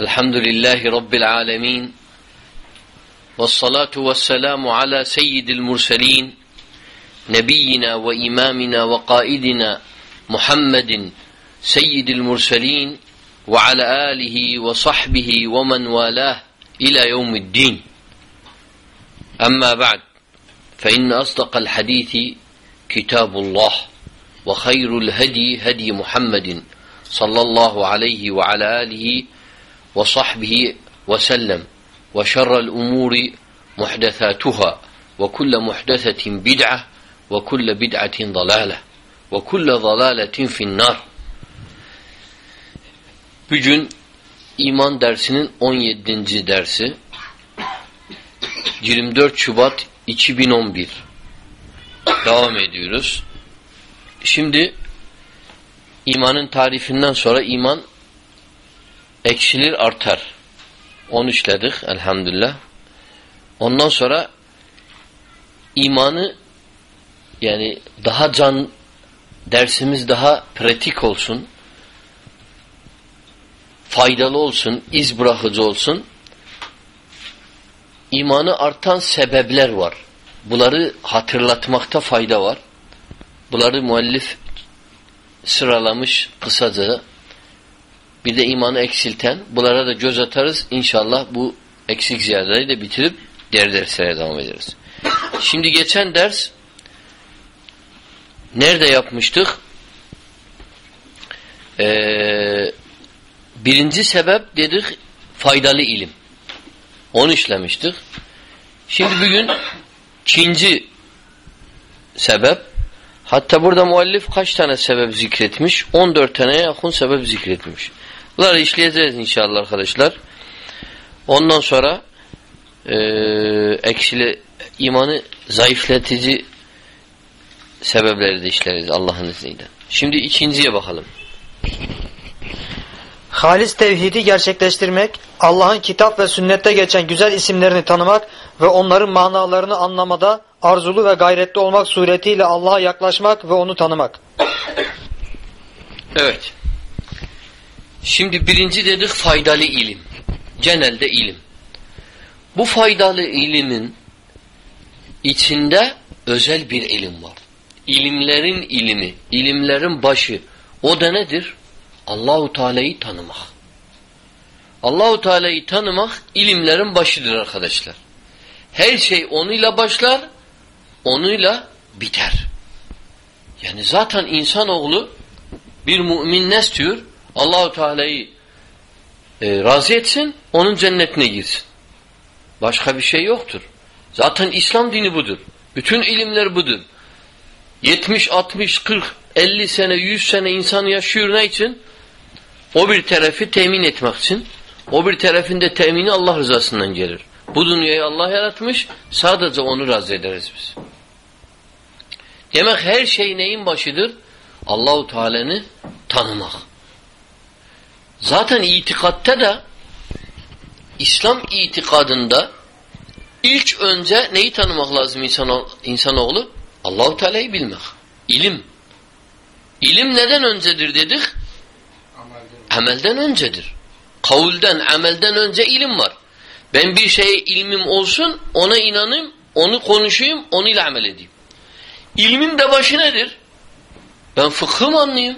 الحمد لله رب العالمين والصلاة والسلام على سيد المرسلين نبينا وإمامنا وقائدنا محمد سيد المرسلين وعلى آله وصحبه ومن والاه إلى يوم الدين. أما بعد فإن أصدق الحديث كتاب الله وخير الهدي هدي محمد صلى الله عليه وعلى آله وصحبه وسلم وشر الأمور محدثاتها وكل محدثة بدعة وكل بدعة ضلالة وكل ضلالة في النار Bugün iman dersinin 17. dersi 24 Şubat 2011 devam ediyoruz. Şimdi imanın tarifinden sonra iman eksilir artar. Onu işledik elhamdülillah. Ondan sonra imanı yani daha can dersimiz daha pratik olsun. Faydalı olsun, iz bırakıcı olsun. İmanı artan sebepler var. Bunları hatırlatmakta fayda var. Bunları muallif sıralamış kısaca bir de imanı eksilten. Bunlara da göz atarız. İnşallah bu eksik ziyadeleri de bitirip diğer derslere devam ederiz. Şimdi geçen ders nerede yapmıştık? Ee, birinci sebep dedik faydalı ilim. Onu işlemiştik. Şimdi bugün ikinci sebep hatta burada muallif kaç tane sebep zikretmiş? 14 tane yakın sebep zikretmiş. Bunları işleyeceğiz inşallah arkadaşlar. Ondan sonra e, eksili imanı zayıflatıcı sebepleri de işleriz Allah'ın izniyle. Şimdi ikinciye bakalım. Halis tevhidi gerçekleştirmek, Allah'ın kitap ve sünnette geçen güzel isimlerini tanımak ve onların manalarını anlamada arzulu ve gayretli olmak suretiyle Allah'a yaklaşmak ve onu tanımak. Evet. Şimdi birinci dedik faydalı ilim. Genelde ilim. Bu faydalı ilimin içinde özel bir ilim var. İlimlerin ilimi, ilimlerin başı. O da nedir? Allahu Teala'yı tanımak. Allahu Teala'yı tanımak ilimlerin başıdır arkadaşlar. Her şey onuyla başlar, onuyla biter. Yani zaten insanoğlu bir mümin ne istiyor? Allahu Teala'yı e, razı etsin, onun cennetine girsin. Başka bir şey yoktur. Zaten İslam dini budur. Bütün ilimler budur. 70, 60, 40, 50 sene, 100 sene insan yaşıyor ne için? O bir tarafı temin etmek için. O bir tarafında temini Allah rızasından gelir. Bu dünyayı Allah yaratmış, sadece onu razı ederiz biz. Demek her şey neyin başıdır? Allahu Teala'nı tanımak. Zaten itikatta da İslam itikadında ilk önce neyi tanımak lazım insan, insanoğlu? Allahu Teala'yı bilmek. İlim. İlim neden öncedir dedik? Amelden öncedir. Kavulden, amelden önce ilim var. Ben bir şeye ilmim olsun, ona inanayım, onu konuşayım, onunla amel edeyim. İlmin de başı nedir? Ben fıkhı mı anlayayım?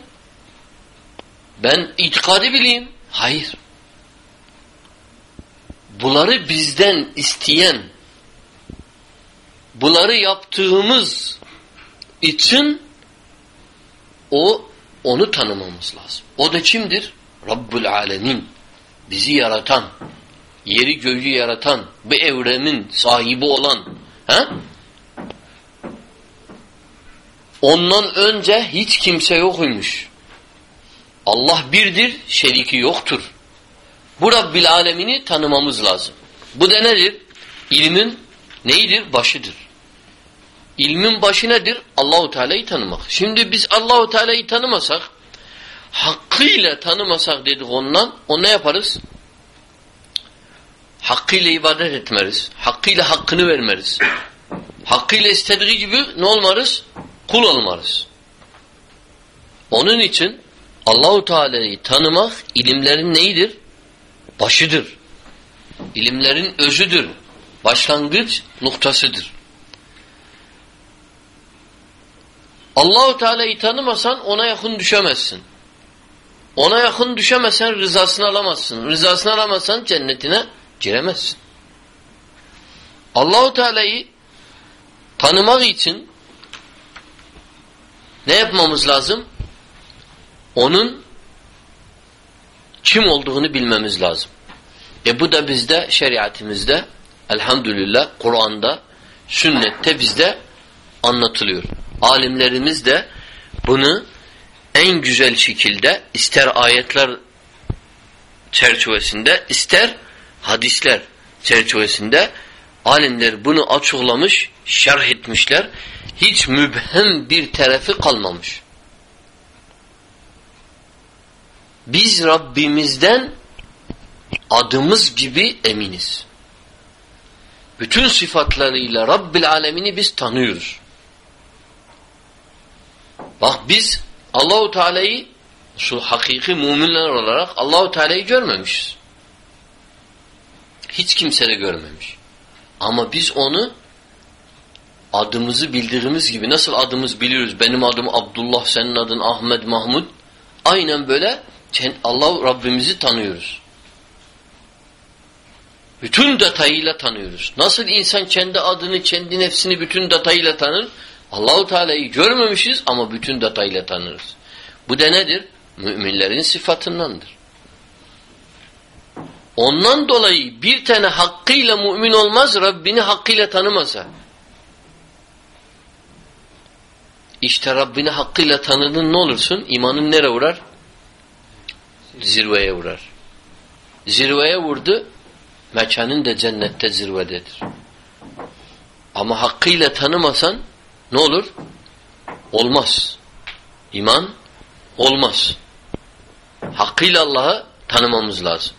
Ben itikadı bileyim. Hayır. Bunları bizden isteyen, bunları yaptığımız için o onu tanımamız lazım. O da kimdir? Rabbul Alemin. Bizi yaratan, yeri göğü yaratan, bu evrenin sahibi olan. He? Ondan önce hiç kimse yokmuş. Allah birdir, şeriki yoktur. Bu Rabbil alemini tanımamız lazım. Bu da nedir? İlmin neydir? Başıdır. İlmin başı nedir? Allahu Teala'yı tanımak. Şimdi biz Allahu Teala'yı tanımasak, hakkıyla tanımasak dedik ondan, o ne yaparız? Hakkıyla ibadet etmeriz. Hakkıyla hakkını vermeriz. Hakkıyla istediği gibi ne olmarız? Kul olmarız. Onun için Allahu Teala'yı tanımak ilimlerin neyidir? başıdır. İlimlerin özüdür. Başlangıç noktasıdır. Allahu Teala'yı tanımasan ona yakın düşemezsin. Ona yakın düşemezsen rızasını alamazsın. Rızasını alamazsan cennetine giremezsin. Allahu Teala'yı tanımak için ne yapmamız lazım? Onun kim olduğunu bilmemiz lazım. E bu da bizde şeriatimizde elhamdülillah Kur'an'da sünnette bizde anlatılıyor. Alimlerimiz de bunu en güzel şekilde ister ayetler çerçevesinde ister hadisler çerçevesinde alimler bunu açıklamış, şerh etmişler. Hiç mübhem bir tarafı kalmamış. Biz Rabbimizden adımız gibi eminiz. Bütün sıfatlarıyla Rabbil Alemini biz tanıyoruz. Bak biz Allahu Teala'yı şu hakiki müminler olarak Allahu Teala'yı görmemişiz. Hiç kimse de görmemiş. Ama biz onu adımızı bildiğimiz gibi nasıl adımız biliyoruz. Benim adım Abdullah, senin adın Ahmet, Mahmud. Aynen böyle Allah Rabbimizi tanıyoruz. Bütün detayıyla tanıyoruz. Nasıl insan kendi adını, kendi nefsini bütün detayıyla tanır? Allahu Teala'yı görmemişiz ama bütün detayıyla tanırız. Bu da nedir? Müminlerin sıfatındandır. Ondan dolayı bir tane hakkıyla mümin olmaz Rabbini hakkıyla tanımasa. İşte Rabbini hakkıyla tanıdın ne olursun? İmanın nere vurar? Zirveye vurar. Zirveye vurdu, mekanın da cennette zirvededir. Ama hakkıyla tanımasan ne olur? Olmaz. İman olmaz. Hakkıyla Allah'ı tanımamız lazım.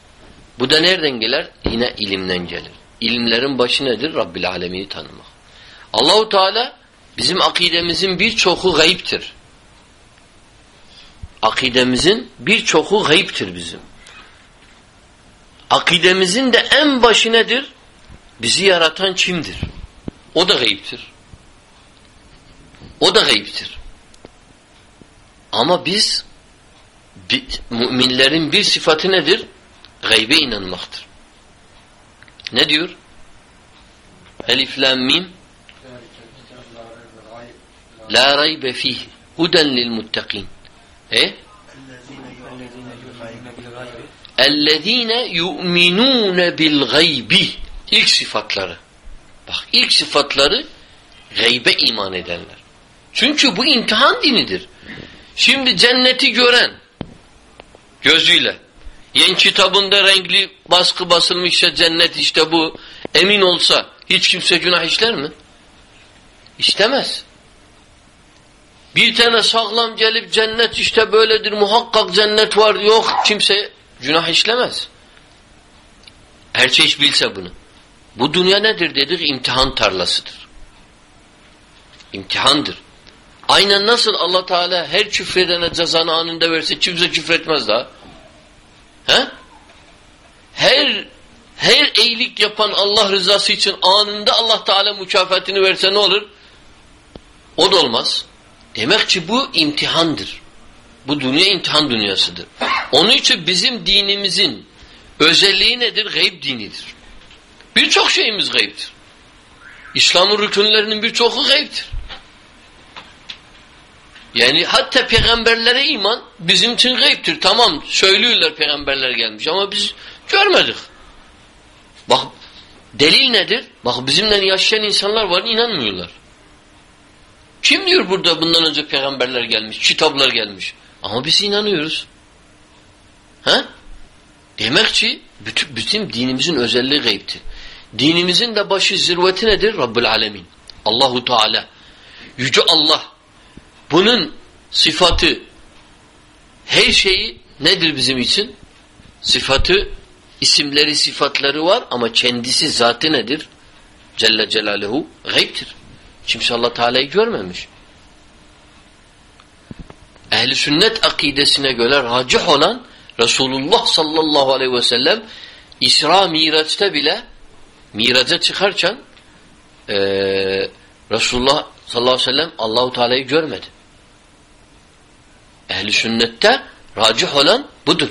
Bu da nereden gelir? Yine ilimden gelir. İlimlerin başı nedir? Rabbil Alemini tanımak. Allahu Teala bizim akidemizin birçoku gayiptir. Akidemizin birçoku gayiptir bizim. Akidemizin de en başı nedir? Bizi yaratan kimdir? O da gayiptir. O da gayiptir. Ama biz müminlerin bir sıfatı nedir? Gaybe inanmaktır. Ne diyor? Elif lam mim La raybe fih huden lil muttakin. E? Yu'minune bil gaybi. İlk sıfatları. Bak ilk sıfatları gaybe iman edenler. Çünkü bu imtihan dinidir. Şimdi cenneti gören gözüyle yen kitabında renkli baskı basılmışsa cennet işte bu emin olsa hiç kimse günah işler mi? İstemez. Bir tane sağlam gelip cennet işte böyledir muhakkak cennet var yok kimse günah işlemez. Her şey bilse bunu. Bu dünya nedir dedik? İmtihan tarlasıdır. İmtihandır. Aynen nasıl Allah Teala her küfredene cezanı anında verse kimse küfretmez daha. He? Her her iyilik yapan Allah rızası için anında Allah Teala mükafatını verse ne olur? O da olmaz. Demek ki bu imtihandır. Bu dünya imtihan dünyasıdır. Onun için bizim dinimizin özelliği nedir? Gayb dinidir. Birçok şeyimiz gayiptir. İslam'ın rükünlerinin birçoku gayiptir. Yani hatta peygamberlere iman bizim için gayiptir. Tamam söylüyorlar peygamberler gelmiş ama biz görmedik. Bak delil nedir? Bak bizimle yaşayan insanlar var inanmıyorlar. Kim diyor burada bundan önce peygamberler gelmiş, kitaplar gelmiş. Ama biz inanıyoruz. Ha? Demek ki bütün, bütün dinimizin özelliği gayiptir. Dinimizin de başı zirveti nedir? Rabbül Alemin. Allahu Teala. Yüce Allah. Bunun sıfatı her şeyi nedir bizim için? Sıfatı, isimleri, sıfatları var ama kendisi zatı nedir? Celle Celaluhu gayiptir. Kimse Allah Teala'yı görmemiş. Ehli sünnet akidesine göre racih olan Resulullah sallallahu aleyhi ve sellem İsra Miraç'ta bile Miraç'a çıkarken e, Resulullah sallallahu aleyhi ve sellem Allahu Teala'yı görmedi. Ehli sünnette racih olan budur.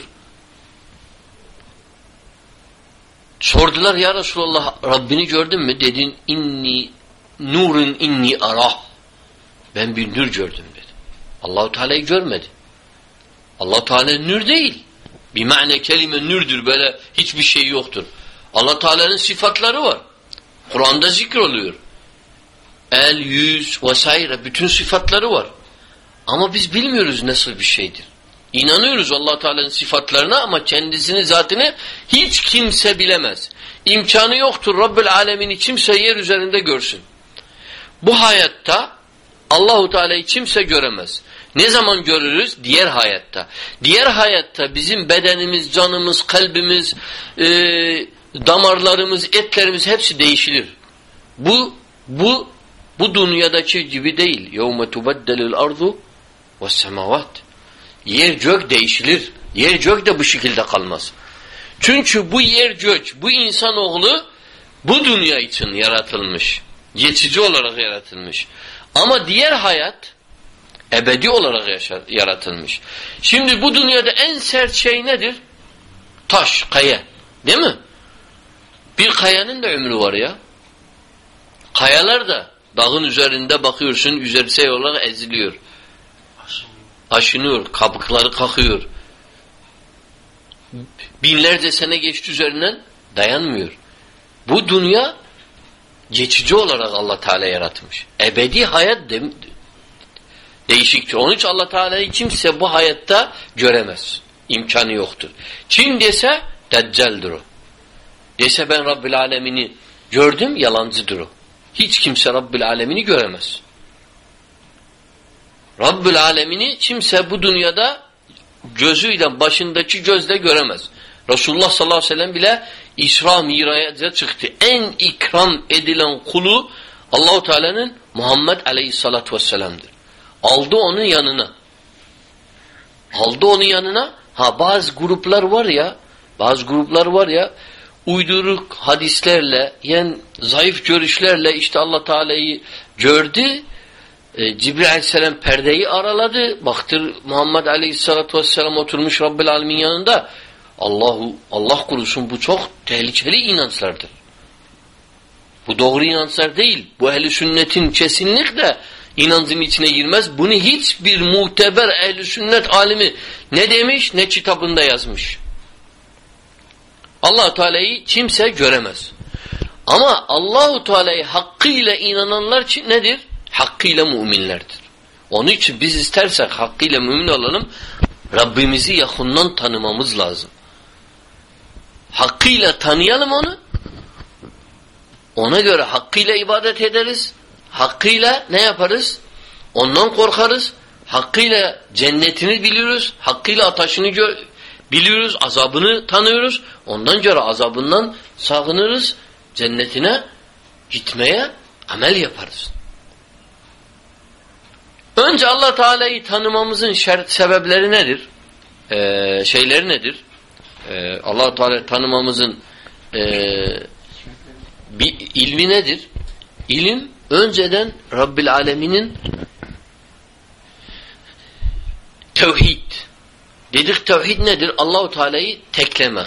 Sordular ya Resulallah Rabbini gördün mü? Dedin inni nurun inni arah. Ben bir nur gördüm dedi. Allahu Teala'yı görmedi. Allah Teala nur değil. Bir mane kelime nürdür böyle hiçbir şey yoktur. Allah Teala'nın sıfatları var. Kur'an'da zikr oluyor. El, yüz vesaire bütün sıfatları var. Ama biz bilmiyoruz nasıl bir şeydir. İnanıyoruz allah Teala'nın sıfatlarına ama kendisini zatını hiç kimse bilemez. İmkanı yoktur Rabbül Alemin'i kimse yer üzerinde görsün. Bu hayatta Allahu Teala'yı kimse göremez. Ne zaman görürüz? Diğer hayatta. Diğer hayatta bizim bedenimiz, canımız, kalbimiz, e, damarlarımız, etlerimiz hepsi değişilir. Bu bu bu dünyadaki gibi değil. Yevme tubeddelul ardu ve semavat. Yer gök değişilir. Yer gök de bu şekilde kalmaz. Çünkü bu yer gök, bu insanoğlu bu dünya için yaratılmış. Geçici olarak yaratılmış. Ama diğer hayat ebedi olarak yaşar, yaratılmış. Şimdi bu dünyada en sert şey nedir? Taş, kaya. Değil mi? Bir kayanın da ömrü var ya. Kayalar da dağın üzerinde bakıyorsun, üzerse olarak eziliyor. Aşınıyor, kabukları kalkıyor. Binlerce sene geçti üzerinden dayanmıyor. Bu dünya geçici olarak Allah Teala yaratmış. Ebedi hayat de, değişiktir. Onun için Allah Teala'yı kimse bu hayatta göremez. İmkanı yoktur. Kim dese deccaldir o. Dese ben Rabbil Alemini gördüm yalancıdır o. Hiç kimse Rabbil Alemini göremez. Rabbül Alemini kimse bu dünyada gözüyle başındaki gözle göremez. Resulullah sallallahu aleyhi ve sellem bile İsra Miraç'a çıktı. En ikram edilen kulu Allahu Teala'nın Muhammed aleyhissalatu vesselam'dır. Aldı onun yanına. Aldı onun yanına. Ha bazı gruplar var ya, bazı gruplar var ya uyduruk hadislerle, yani zayıf görüşlerle işte Allah Teala'yı gördü. E, Cibril Aleyhisselam perdeyi araladı. Baktır Muhammed Aleyhisselatü Vesselam oturmuş Rabbil Alemin yanında. Allahu Allah kurusun bu çok tehlikeli inançlardır. Bu doğru inançlar değil. Bu ehli sünnetin kesinlikle inancın içine girmez. Bunu hiçbir muteber ehli sünnet alimi ne demiş ne kitabında yazmış. allah Teala'yı kimse göremez. Ama Allahu Teala'yı hakkıyla inananlar için nedir? Hakkıyla müminlerdir. Onun için biz istersek hakkıyla mümin olalım, Rabbimizi yakından tanımamız lazım. Hakkıyla tanıyalım onu. Ona göre hakkıyla ibadet ederiz. Hakkıyla ne yaparız? Ondan korkarız. Hakkıyla cennetini biliyoruz. Hakkıyla ateşini biliyoruz. Azabını tanıyoruz. Ondan göre azabından sağınırız. Cennetine gitmeye amel yaparız. Önce Allah Teala'yı tanımamızın şart sebepleri nedir? Ee, şeyleri nedir? Ee, Allah Teala tanımamızın e, bir ilmi nedir? İlim önceden Rabbil Aleminin tevhid. Dedik tevhid nedir? Allahu Teala'yı teklemek.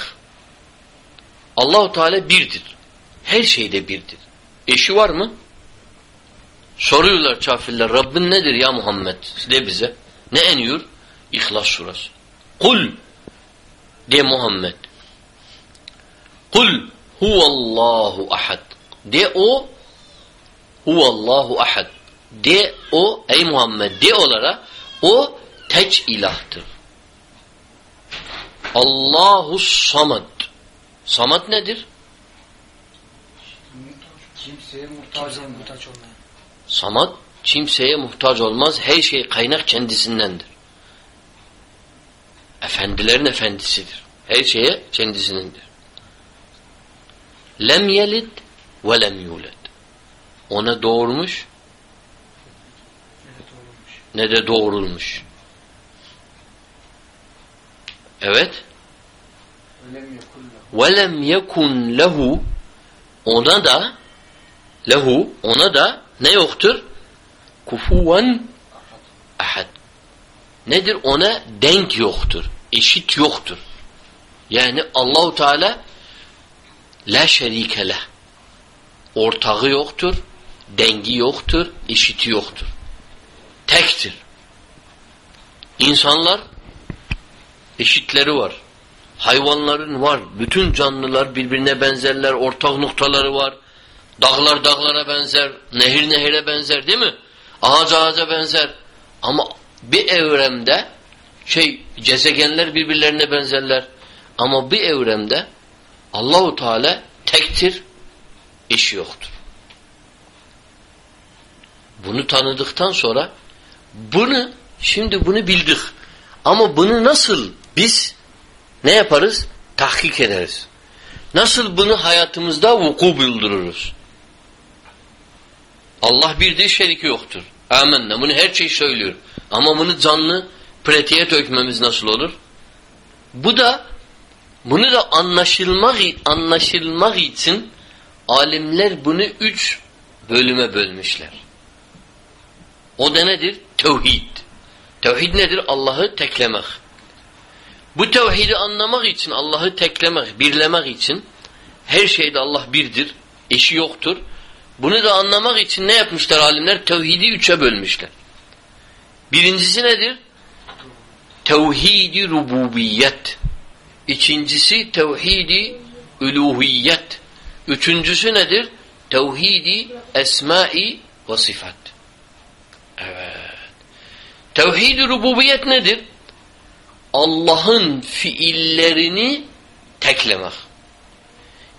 Allahu Teala birdir. Her şeyde birdir. Eşi var mı? Soruyorlar kafirler Rabbin nedir ya Muhammed? De bize. Ne eniyor? İhlas surası. Kul de Muhammed. Kul huvallahu ahad. De o huvallahu ahad. De o ey Muhammed de olarak o tek ilahtır. Allahu samad. Samad nedir? Kimseye muhtaç, muhtaç olmayan. Samad kimseye muhtaç olmaz. Her şey kaynak kendisindendir. Efendilerin efendisidir. Her şeye kendisinindir. Lem yelid ve lem yuled. Ona doğurmuş ne de doğurulmuş. Evet. Ve lem yekun lehu ona da lehu ona da ne yoktur? Kufuven ahad. Nedir? Ona denk yoktur. Eşit yoktur. Yani Allahu Teala la şerike leh. Ortağı yoktur, dengi yoktur, eşiti yoktur. Tektir. İnsanlar eşitleri var. Hayvanların var. Bütün canlılar birbirine benzerler. Ortak noktaları var. Dağlar dağlara benzer. Nehir nehire benzer değil mi? Ağaç ağaca benzer. Ama bir evremde şey gezegenler birbirlerine benzerler. Ama bir evremde Allahu Teala tektir, eşi yoktur. Bunu tanıdıktan sonra bunu şimdi bunu bildik. Ama bunu nasıl biz ne yaparız? Tahkik ederiz. Nasıl bunu hayatımızda vuku buldururuz? Allah birdir, şeriki yoktur. Amenna. Bunu her şey söylüyor. Ama bunu canlı pratiğe dökmemiz nasıl olur? Bu da bunu da anlaşılmak anlaşılmak için alimler bunu üç bölüme bölmüşler. O da nedir? Tevhid. Tevhid nedir? Allah'ı teklemek. Bu tevhidi anlamak için, Allah'ı teklemek, birlemek için her şeyde Allah birdir, eşi yoktur. Bunu da anlamak için ne yapmışlar alimler? Tevhidi üçe bölmüşler. Birincisi nedir? Tevhidi rububiyet. İkincisi tevhidi uluhiyet. Üçüncüsü nedir? Tevhidi esmai ve sıfat. Evet. Tevhid-i rububiyet nedir? Allah'ın fiillerini teklemek.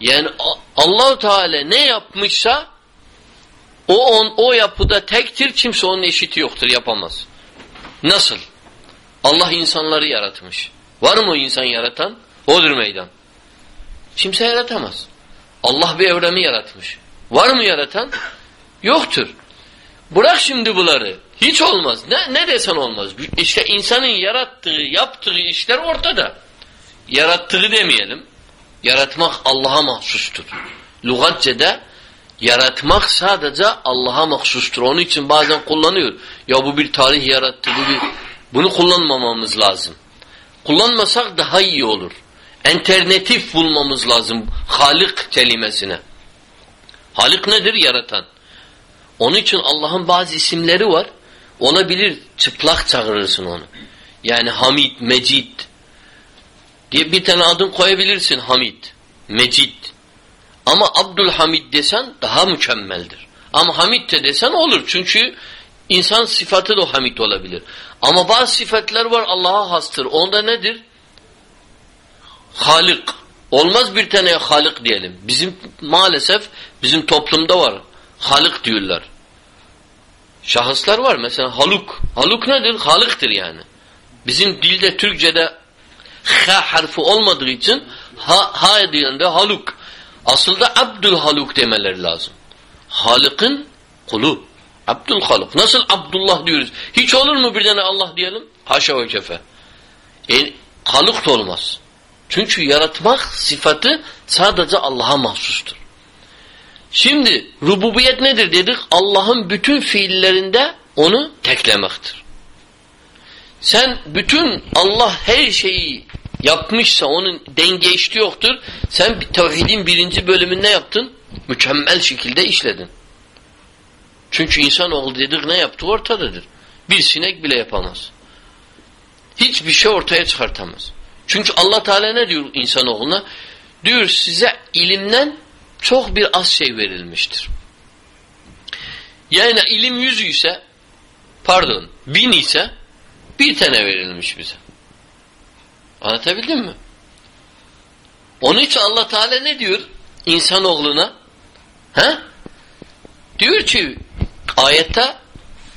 Yani Allahu Teala ne yapmışsa o on o yapıda tektir, kimse onun eşiti yoktur, yapamaz. Nasıl? Allah insanları yaratmış. Var mı o insan yaratan? Odur meydan. Kimse yaratamaz. Allah bir evremi yaratmış. Var mı yaratan? Yoktur. Bırak şimdi bunları. Hiç olmaz. Ne, ne desen olmaz. İşte insanın yarattığı, yaptığı işler ortada. Yarattığı demeyelim. Yaratmak Allah'a mahsustur. Lugatçede yaratmak sadece Allah'a mahsustur. Onun için bazen kullanıyor. Ya bu bir tarih yarattı. Bu bir... Bunu kullanmamamız lazım. Kullanmasak daha iyi olur. Enternatif bulmamız lazım Halik kelimesine. Halik nedir? Yaratan. Onun için Allah'ın bazı isimleri var. Olabilir çıplak çağırırsın onu. Yani Hamid, Mecid diye bir tane adın koyabilirsin Hamid, Mecid. Ama Abdülhamid desen daha mükemmeldir. Ama Hamid de desen olur. Çünkü insan sıfatı da Hamid olabilir. Ama bazı sıfatlar var Allah'a hastır. Onda nedir? Halik. Olmaz bir tane Halik diyelim. Bizim maalesef bizim toplumda var. Halik diyorlar. Şahıslar var. Mesela haluk. Haluk nedir? Halıktır yani. Bizim dilde Türkçe'de ha harfi olmadığı için ha, ha diyende haluk. Aslında Abdül Haluk demeleri lazım. Halık'ın kulu. Abdül Haluk. Nasıl Abdullah diyoruz? Hiç olur mu bir tane Allah diyelim? Haşa ve kefe. E, Haluk da olmaz. Çünkü yaratmak sıfatı sadece Allah'a mahsustur. Şimdi rububiyet nedir dedik? Allah'ın bütün fiillerinde onu teklemektir. Sen bütün Allah her şeyi yapmışsa onun denge işti yoktur. Sen tevhidin birinci bölümünde yaptın? Mükemmel şekilde işledin. Çünkü insan oldu dedik ne yaptı ortadadır. Bir sinek bile yapamaz. Hiçbir şey ortaya çıkartamaz. Çünkü Allah Teala ne diyor insanoğluna? Diyor size ilimden çok bir az şey verilmiştir. Yani ilim yüzü ise pardon bin ise bir tane verilmiş bize. Anlatabildim mi? Onun için Allah Teala ne diyor insanoğluna? He? Diyor ki ayette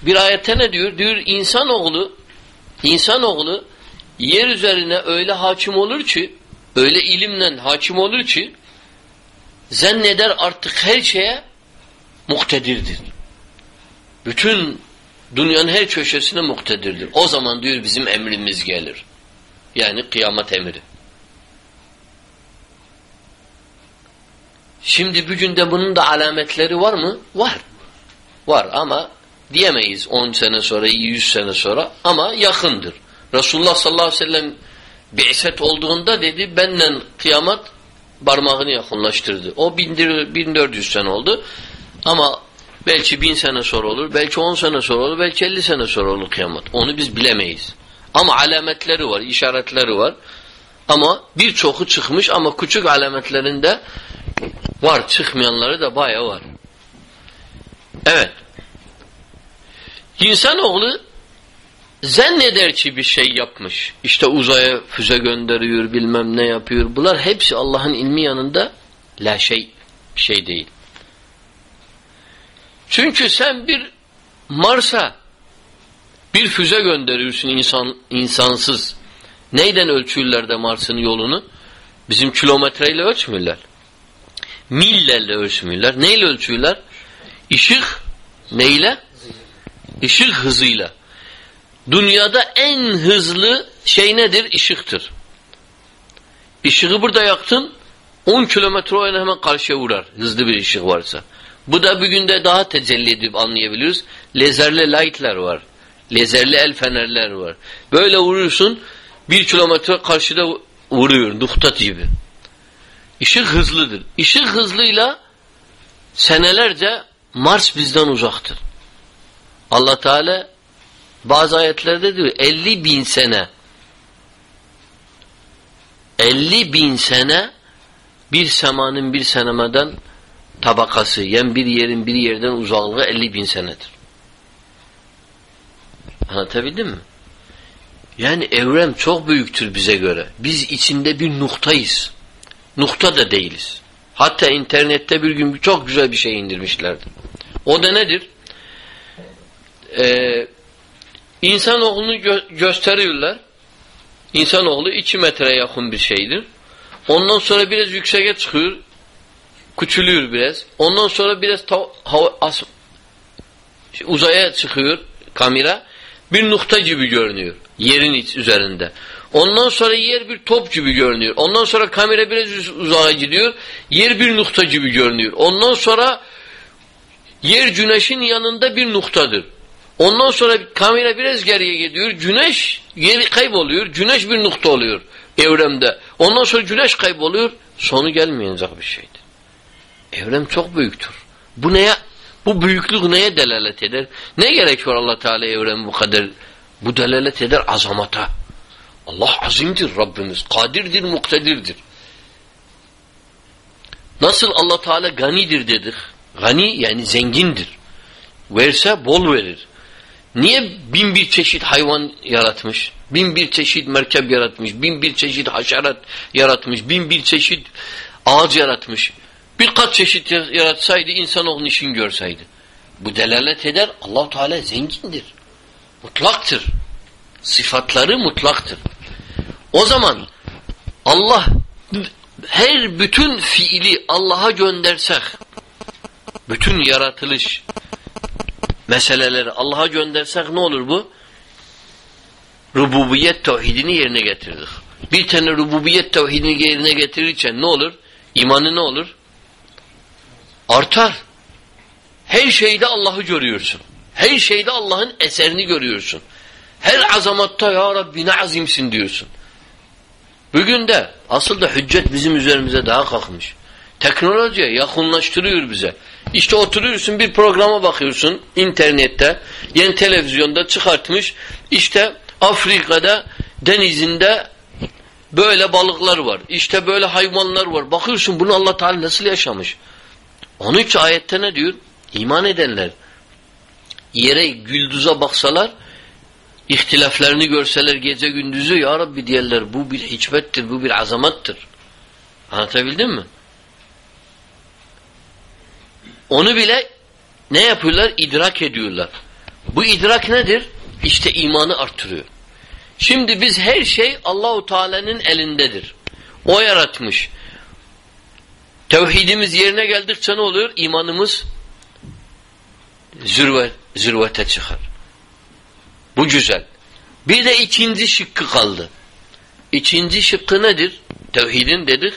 bir ayette ne diyor? Diyor insanoğlu insanoğlu yer üzerine öyle hakim olur ki öyle ilimle hakim olur ki zanneder artık her şeye muktedirdir. Bütün dünyanın her köşesine muktedirdir. O zaman diyor bizim emrimiz gelir. Yani kıyamet emri. Şimdi bugün de bunun da alametleri var mı? Var. Var ama diyemeyiz 10 sene sonra, 100 sene sonra ama yakındır. Resulullah sallallahu aleyhi ve sellem bi'set olduğunda dedi benden kıyamet parmağını yakınlaştırdı. O 1400 sene oldu. Ama belki 1000 sene sonra olur, belki 10 sene sonra olur, belki 50 sene sonra olur kıyamet. Onu biz bilemeyiz. Ama alametleri var, işaretleri var. Ama birçoku çıkmış ama küçük alametlerinde var. Çıkmayanları da bayağı var. Evet. İnsanoğlu zanneder ki bir şey yapmış. İşte uzaya füze gönderiyor, bilmem ne yapıyor. Bunlar hepsi Allah'ın ilmi yanında la şey, şey değil. Çünkü sen bir Mars'a bir füze gönderiyorsun insan insansız. Neyden ölçüyorlar da Mars'ın yolunu? Bizim kilometreyle ölçmüyorlar. Millerle ölçmüyorlar. Neyle ölçüyorlar? Işık neyle? Işık hızıyla. Dünyada en hızlı şey nedir? Işıktır. Işığı burada yaktın 10 kilometre o hemen karşıya vurar. Hızlı bir ışık varsa. Bu da bir günde daha tecelli edip anlayabiliriz. Lezerli lightler var. Lezerli el fenerler var. Böyle vuruyorsun bir kilometre karşıda vuruyor. Nuktat gibi. Işık hızlıdır. Işık hızlıyla senelerce Mars bizden uzaktır. Allah Teala bazı ayetlerde diyor 50 bin sene 50 bin sene bir semanın bir senemeden tabakası yani bir yerin bir yerden uzaklığı 50 bin senedir. Anlatabildim mi? Yani evren çok büyüktür bize göre. Biz içinde bir noktayız. Nokta da değiliz. Hatta internette bir gün çok güzel bir şey indirmişlerdi. O da nedir? Ee, insanoğlunu gö gösteriyorlar. İnsanoğlu iki metreye yakın bir şeydir. Ondan sonra biraz yükseğe çıkıyor. Küçülüyor biraz. Ondan sonra biraz hava, uzaya çıkıyor kamera. Bir nokta gibi görünüyor. Yerin üzerinde. Ondan sonra yer bir top gibi görünüyor. Ondan sonra kamera biraz uzağa gidiyor. Yer bir nokta gibi görünüyor. Ondan sonra yer güneşin yanında bir noktadır. Ondan sonra kamera biraz geriye gidiyor. Güneş yeri kayboluyor. Güneş bir nokta oluyor evremde. Ondan sonra güneş kayboluyor. Sonu gelmeyecek bir şeydir. Evrem çok büyüktür. Bu neye bu büyüklük neye delalet eder? Ne gerek var Allah Teala evrem bu kadar bu delalet eder azamata. Allah azimdir Rabbimiz. Kadirdir, muktedirdir. Nasıl Allah Teala ganidir dedik. Gani yani zengindir. Verse bol verir. Niye bin bir çeşit hayvan yaratmış? Bin bir çeşit merkep yaratmış. Bin bir çeşit haşerat yaratmış. Bin bir çeşit ağaç yaratmış. Birkaç çeşit yaratsaydı insanoğlunun işini görseydi. Bu delalet eder allah Teala zengindir. Mutlaktır. Sıfatları mutlaktır. O zaman Allah her bütün fiili Allah'a göndersek bütün yaratılış meseleleri Allah'a göndersek ne olur bu? Rububiyet tevhidini yerine getirdik. Bir tane rububiyet tevhidini yerine getirirken ne olur? İmanı ne olur? Artar. Her şeyde Allah'ı görüyorsun. Her şeyde Allah'ın eserini görüyorsun. Her azamatta ya Rabbi ne azimsin diyorsun. Bugün de asıl da hüccet bizim üzerimize daha kalkmış. Teknoloji yakınlaştırıyor bize. İşte oturuyorsun bir programa bakıyorsun internette, yeni televizyonda çıkartmış. İşte Afrika'da denizinde böyle balıklar var. İşte böyle hayvanlar var. Bakıyorsun bunu Allah Teala nasıl yaşamış? Onun için ayette ne diyor? İman edenler yere güldüze baksalar ihtilaflarını görseler gece gündüzü ya Rabbi diyorlar bu bir hikmettir, bu bir azamattır. Anlatabildim mi? Onu bile ne yapıyorlar? İdrak ediyorlar. Bu idrak nedir? İşte imanı artırıyor. Şimdi biz her şey Allahu Teala'nın elindedir. O yaratmış. Tevhidimiz yerine geldikçe ne oluyor? İmanımız zürve, zürvete çıkar. Bu güzel. Bir de ikinci şıkkı kaldı. İkinci şıkkı nedir? Tevhidin dedik.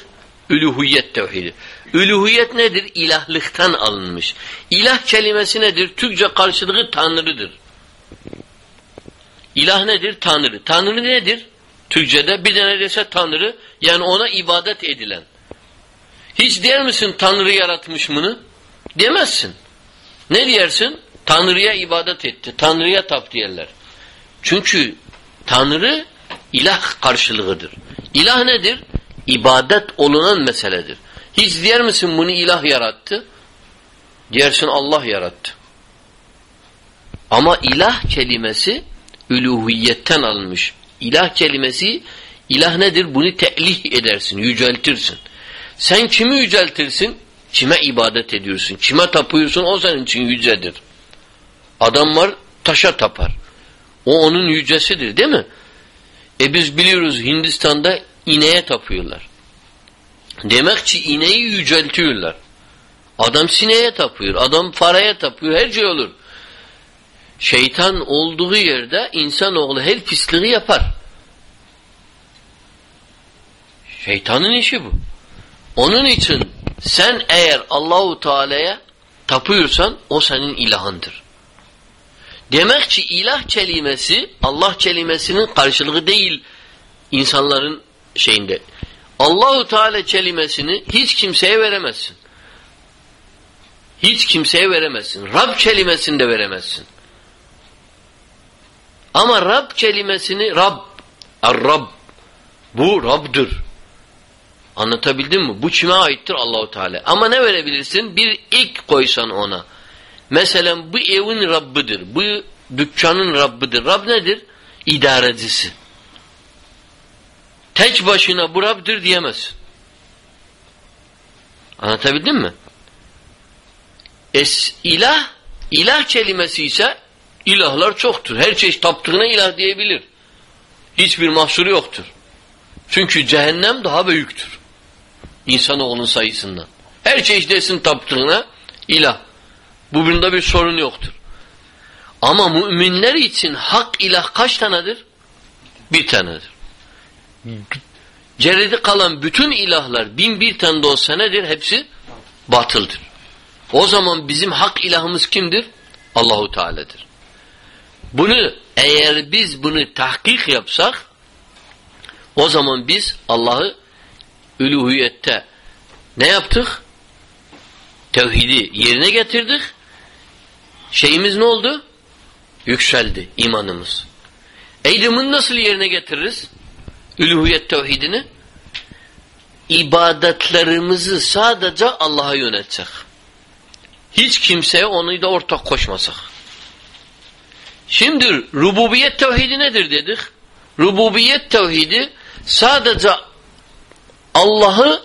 Üluhiyet tevhidi. Üluhiyet nedir? İlahlıktan alınmış. İlah kelimesi nedir? Türkçe karşılığı Tanrı'dır. İlah nedir? Tanrı. Tanrı nedir? Türkçe'de bir tane dese Tanrı yani ona ibadet edilen. Hiç der misin Tanrı yaratmış bunu? Demezsin. Ne diyersin? Tanrı'ya ibadet etti. Tanrı'ya tap diyerler. Çünkü Tanrı ilah karşılığıdır. İlah nedir? İbadet olunan meseledir. Hiç diyer misin bunu ilah yarattı? Diyersin Allah yarattı. Ama ilah kelimesi üluhiyetten alınmış. İlah kelimesi ilah nedir? Bunu te'lih edersin, yüceltirsin. Sen kimi yüceltirsin? Kime ibadet ediyorsun? Kime tapıyorsun? O senin için yücedir. Adam var taşa tapar. O onun yücesidir değil mi? E biz biliyoruz Hindistan'da ineğe tapıyorlar. Demek ki ineği yüceltiyorlar. Adam sineğe tapıyor, adam faraya tapıyor, her şey olur. Şeytan olduğu yerde insanoğlu her pisliği yapar. Şeytanın işi bu. Onun için sen eğer Allahu Teala'ya tapıyorsan o senin ilahındır. Demek ki ilah kelimesi Allah kelimesinin karşılığı değil insanların şeyinde. Allahu Teala kelimesini hiç kimseye veremezsin. Hiç kimseye veremezsin. Rab kelimesini de veremezsin. Ama Rab kelimesini Rab, Ar-Rab bu Rab'dır. Anlatabildim mi? Bu kime aittir? Allahu Teala. Ama ne verebilirsin? Bir ilk koysan ona. Mesela bu evin Rabbidir. Bu dükkanın Rabbidir. Rab nedir? İdarecisi. Tek başına bu Rab'dir diyemez. Anlatabildim mi? Es ilah, ilah kelimesi ise ilahlar çoktur. Her çeşit taptığına ilah diyebilir. Hiçbir mahsuru yoktur. Çünkü cehennem daha büyüktür. İnsanoğlunun sayısından. Her çeşit desin taptığına ilah. Bu bunda bir sorun yoktur. Ama müminler için hak ilah kaç tanedir? Bir tanedir. Ceridi kalan bütün ilahlar bin bir tane de olsa nedir? Hepsi batıldır. O zaman bizim hak ilahımız kimdir? Allahu Teala'dır. Bunu eğer biz bunu tahkik yapsak o zaman biz Allah'ı üluhiyette ne yaptık? Tevhidi yerine getirdik. Şeyimiz ne oldu? Yükseldi imanımız. Eylemi nasıl yerine getiririz? Üluhiyet tevhidini ibadetlerimizi sadece Allah'a yönetsek. Hiç kimseye onu da ortak koşmasak. Şimdi rububiyet tevhidi nedir dedik? Rububiyet tevhidi sadece Allah'ı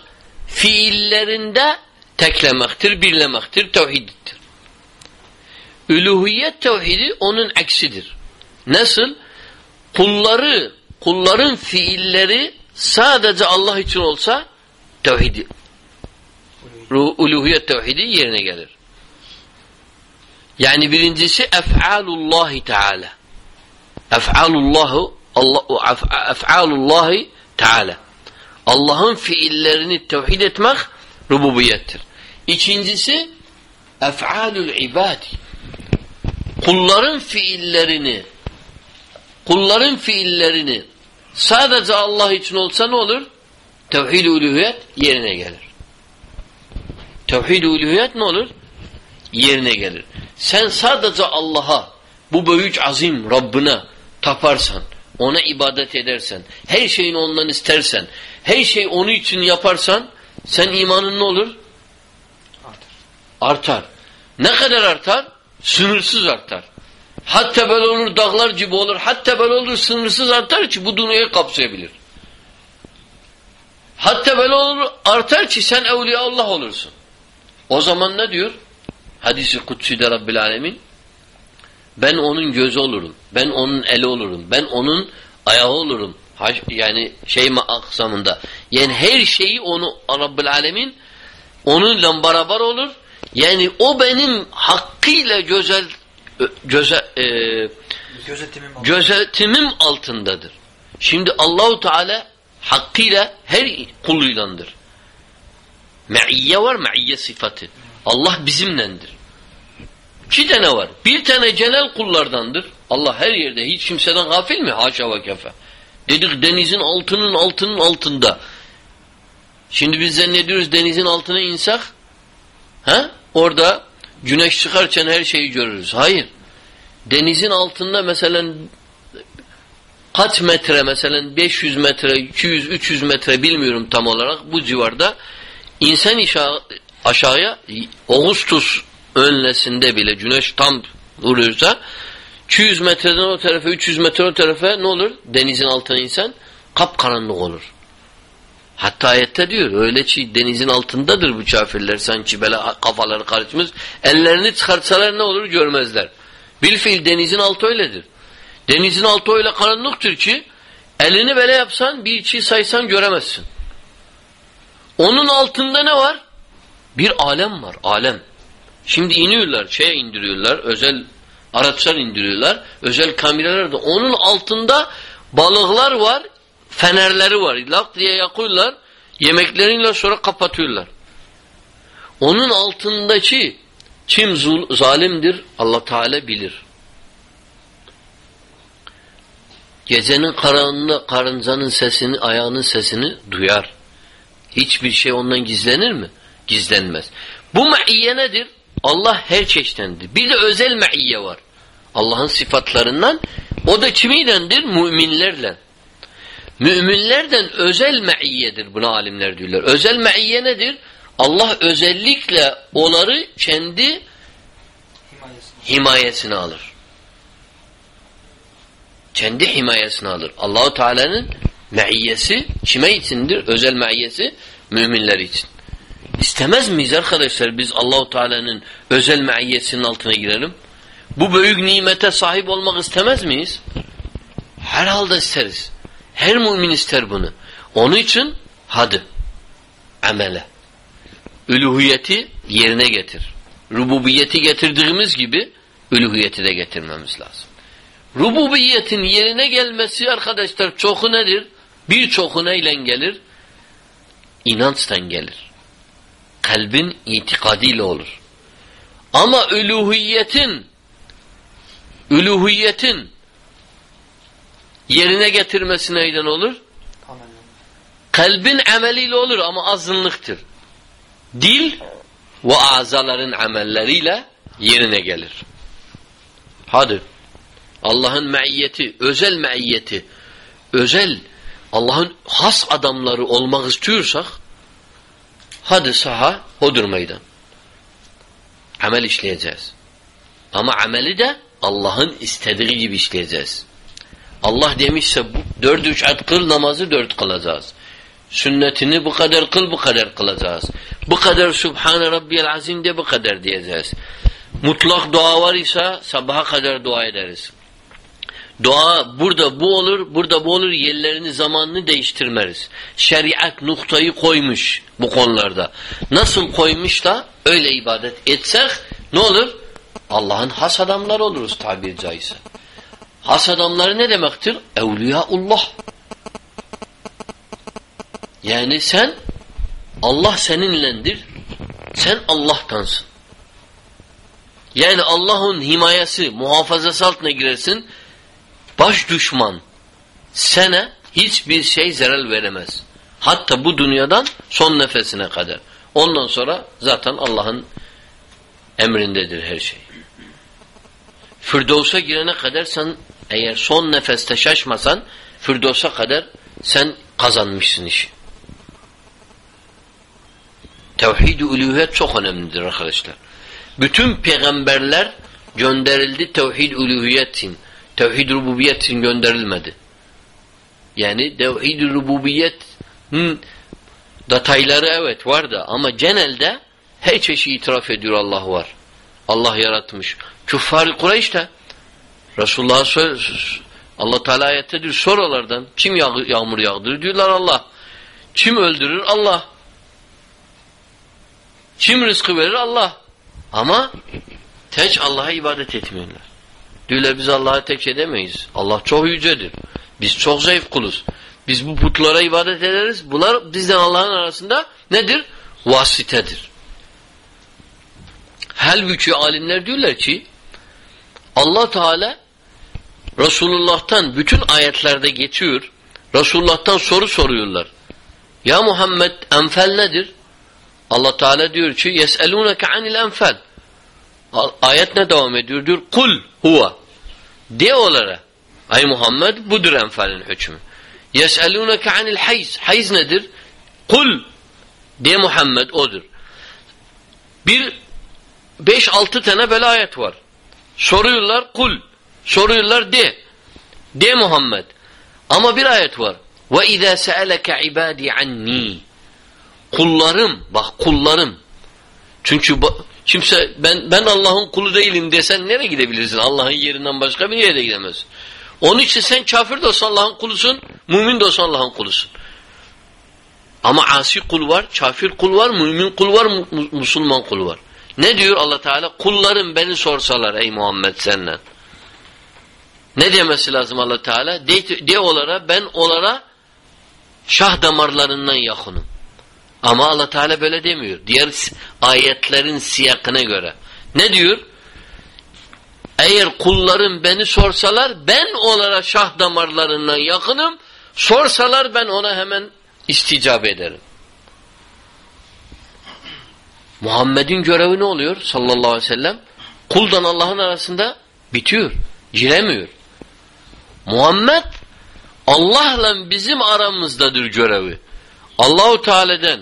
fiillerinde teklemektir, birlemektir, tevhiddir. Üluhiyet tevhidi onun aksidir. Nasıl? Kulları, kulların fiilleri sadece Allah için olsa tevhidi. Uluhiyet tevhidi yerine gelir. Yani birincisi ef'alullahi teala. Ef'alullahu Allah ef'alullahi teala. Allah'ın fiillerini tevhid etmek rububiyettir. İkincisi ef'alul ibadi. Kulların fiillerini kulların fiillerini sadece Allah için olsa ne olur? Tevhid-i uluhiyet yerine gelir. Tevhid-i uluhiyet ne olur? Yerine gelir. Sen sadece Allah'a bu büyük azim Rabbine taparsan, ona ibadet edersen, her şeyini ondan istersen, her şey onun için yaparsan sen imanın ne olur? Artar. Artar. Ne kadar artar? Sınırsız artar. Hatta böyle olur dağlar gibi olur. Hatta böyle olur sınırsız artar ki bu dünyayı kapsayabilir. Hatta böyle olur artar ki sen evliya Allah olursun. O zaman ne diyor? Hadisi Kutsi'de Rabbil Alemin ben onun gözü olurum. Ben onun eli olurum. Ben onun ayağı olurum. Yani şey aksamında. Yani her şeyi onu Rabbil Alemin onunla beraber olur. Yani o benim hakkıyla gözel göze, e, gözetimim, gözetimim altındadır. Şimdi Allahu Teala hakkıyla her kuluylandır. Me'iyye var, me'iyye sıfatı. Allah bizimlendir. İki tane var. Bir tane genel kullardandır. Allah her yerde hiç kimseden gafil mi? Haşa ve kefe. Dedik denizin altının altının altında. Şimdi biz zannediyoruz denizin altına insak ha? orada güneş çıkarken her şeyi görürüz. Hayır. Denizin altında mesela kaç metre mesela 500 metre, 200, 300 metre bilmiyorum tam olarak bu civarda insan aşağı, aşağıya Ağustos önlesinde bile güneş tam vuruyorsa 200 metreden o tarafa 300 metre o tarafa ne olur? Denizin altına insan kapkaranlık olur. Hatta ayette diyor öyle ki denizin altındadır bu kafirler sanki böyle kafaları karışmış. Ellerini çıkartsalar ne olur görmezler. Bilfiil denizin altı öyledir. Denizin altı öyle karanlıktır ki elini böyle yapsan bir çiğ saysan göremezsin. Onun altında ne var? Bir alem var. Alem. Şimdi iniyorlar, şeye indiriyorlar, özel araçlar indiriyorlar, özel kameralar da. Onun altında balıklar var, fenerleri var. Lak diye yakıyorlar, yemekleriyle sonra kapatıyorlar. Onun altındaki kim zalimdir Allah Teala bilir. Gecenin karanlığında karıncanın sesini, ayağının sesini duyar. Hiçbir şey ondan gizlenir mi? Gizlenmez. Bu me'iyye nedir? Allah her çeşittendir. Bir de özel me'iyye var. Allah'ın sıfatlarından. O da kimiylendir? Müminlerle. Müminlerden özel me'iyyedir buna alimler diyorlar. Özel me'iyye nedir? Allah özellikle onları kendi himayesine, himayesine alır. Kendi himayesine alır. Allahu Teala'nın meiyyesi kime içindir? Özel meiyyesi müminler için. İstemez miyiz arkadaşlar biz Allahu Teala'nın özel meiyyesinin altına girelim? Bu büyük nimete sahip olmak istemez miyiz? Herhalde isteriz. Her mümin ister bunu. Onun için hadi amele. Üluhiyeti yerine getir. Rububiyeti getirdiğimiz gibi üluhiyeti de getirmemiz lazım. Rububiyetin yerine gelmesi arkadaşlar çoku nedir? Bir çoku neyle gelir? İnançtan gelir. Kalbin itikadiyle olur. Ama üluhiyetin üluhiyetin yerine getirmesi neyden olur? Kalbin ameliyle olur ama azınlıktır. Dil ve azaların amelleriyle yerine gelir. Hadi. Allah'ın meiyeti, özel meiyeti, özel Allah'ın has adamları olmak istiyorsak hadi saha odur meydan. Amel işleyeceğiz. Ama ameli de Allah'ın istediği gibi işleyeceğiz. Allah demişse dört üç at kıl namazı dört kılacağız. Sünnetini bu kadar kıl bu kadar kılacağız. Bu kadar Subhane Rabbiyel Azim de bu kadar diyeceğiz. Mutlak dua var ise sabaha kadar dua ederiz. Dua burada bu olur, burada bu olur yerlerini zamanını değiştirmeriz. Şeriat noktayı koymuş bu konularda. Nasıl koymuş da öyle ibadet etsek ne olur? Allah'ın has adamları oluruz tabiri caizse. Has adamları ne demektir? Evliyaullah. Yani sen Allah seninlendir. Sen Allah'tansın. Yani Allah'ın himayesi, muhafazası altına girersin. Baş düşman sana hiçbir şey zarar veremez. Hatta bu dünyadan son nefesine kadar. Ondan sonra zaten Allah'ın emrindedir her şey. Firdevs'a girene kadar sen eğer son nefeste şaşmasan Firdevs'a kadar sen kazanmışsın işi. Tevhid-i uluhiyet çok önemlidir arkadaşlar. Bütün peygamberler gönderildi tevhid uluhiyet için. Tevhid rububiyet için gönderilmedi. Yani tevhid rububiyet detayları evet vardı ama genelde her çeşit itiraf ediyor Allah var. Allah yaratmış. Küffar-ı Kureyş de Resulullah Allah Teala ayette diyor sorulardan kim yağ yağmur yağdırır diyorlar Allah. Kim öldürür? Allah. Kim rızkı verir? Allah. Ama tek Allah'a ibadet etmiyorlar. Diyorlar biz Allah'a tek edemeyiz. Allah çok yücedir. Biz çok zayıf kuluz. Biz bu putlara ibadet ederiz. Bunlar bizden Allah'ın arasında nedir? Vasitedir. Halbuki alimler diyorlar ki Allah Teala Resulullah'tan bütün ayetlerde geçiyor. Resulullah'tan soru soruyorlar. Ya Muhammed enfal nedir? Allah Teala diyor ki yeselûneke anil enfal. Ayet ne devam ediyor? Diyor kul huwa. De onlara. Ay Muhammed budur enfalin hükmü. Yeselûneke anil hayz. Hayz nedir? Kul. De Muhammed odur. Bir beş altı tane böyle ayet var. Soruyorlar kul. Soruyorlar de. De Muhammed. Ama bir ayet var. Ve izâ se'eleke ibâdî annî. Kullarım, bak kullarım. Çünkü kimse ben ben Allah'ın kulu değilim desen nereye gidebilirsin? Allah'ın yerinden başka bir yere de gidemezsin. Onun için sen kafir de olsan Allah'ın kulusun, mümin de olsan Allah'ın kulusun. Ama asi kul var, kafir kul var, mümin kul var, Müslüman kul var. Ne diyor Allah Teala? Kullarım beni sorsalar ey Muhammed senden. Ne demesi lazım Allah Teala? De, de olara ben olara şah damarlarından yakınım. Ama Allah Teala böyle demiyor. Diğer ayetlerin siyakına göre. Ne diyor? Eğer kullarım beni sorsalar ben onlara şah damarlarından yakınım. Sorsalar ben ona hemen isticap ederim. Muhammed'in görevi ne oluyor sallallahu aleyhi ve sellem? Kuldan Allah'ın arasında bitiyor. Giremiyor. Muhammed Allah'la bizim aramızdadır görevi. Allahu Teala'dan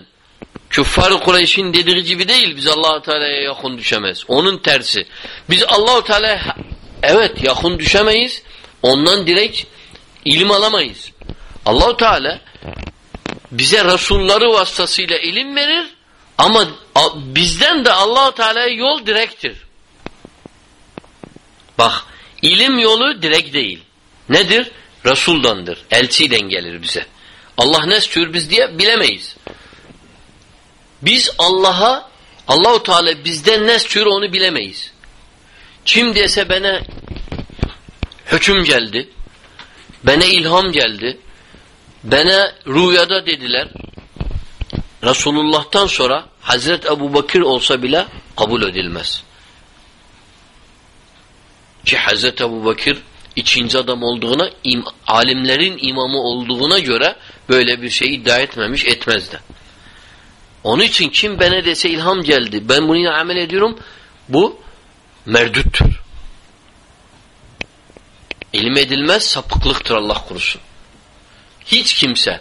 Küffar Kureyş'in dediği gibi değil biz Allahu Teala'ya yakın düşemez. Onun tersi. Biz Allahu Teala'ya evet yakın düşemeyiz. Ondan direkt ilim alamayız. Allahu Teala bize Resulları vasıtasıyla ilim verir ama bizden de Allahu Teala'ya yol direktir. Bak ilim yolu direkt değil. Nedir? Resuldandır. Elçiden gelir bize. Allah ne istiyor biz diye bilemeyiz. Biz Allah'a Allahu Teala bizden ne istiyor onu bilemeyiz. Kim dese bana hüküm geldi. Bana ilham geldi. Bana rüyada dediler. Resulullah'tan sonra Hazret Ebu Bakır olsa bile kabul edilmez. Ki Hazret Ebu Bakır ikinci adam olduğuna, im, alimlerin imamı olduğuna göre böyle bir şey iddia etmemiş, etmez de. Onun için kim bana dese ilham geldi, ben bunu amel ediyorum, bu merdüttür. İlim edilmez, sapıklıktır Allah korusun. Hiç kimse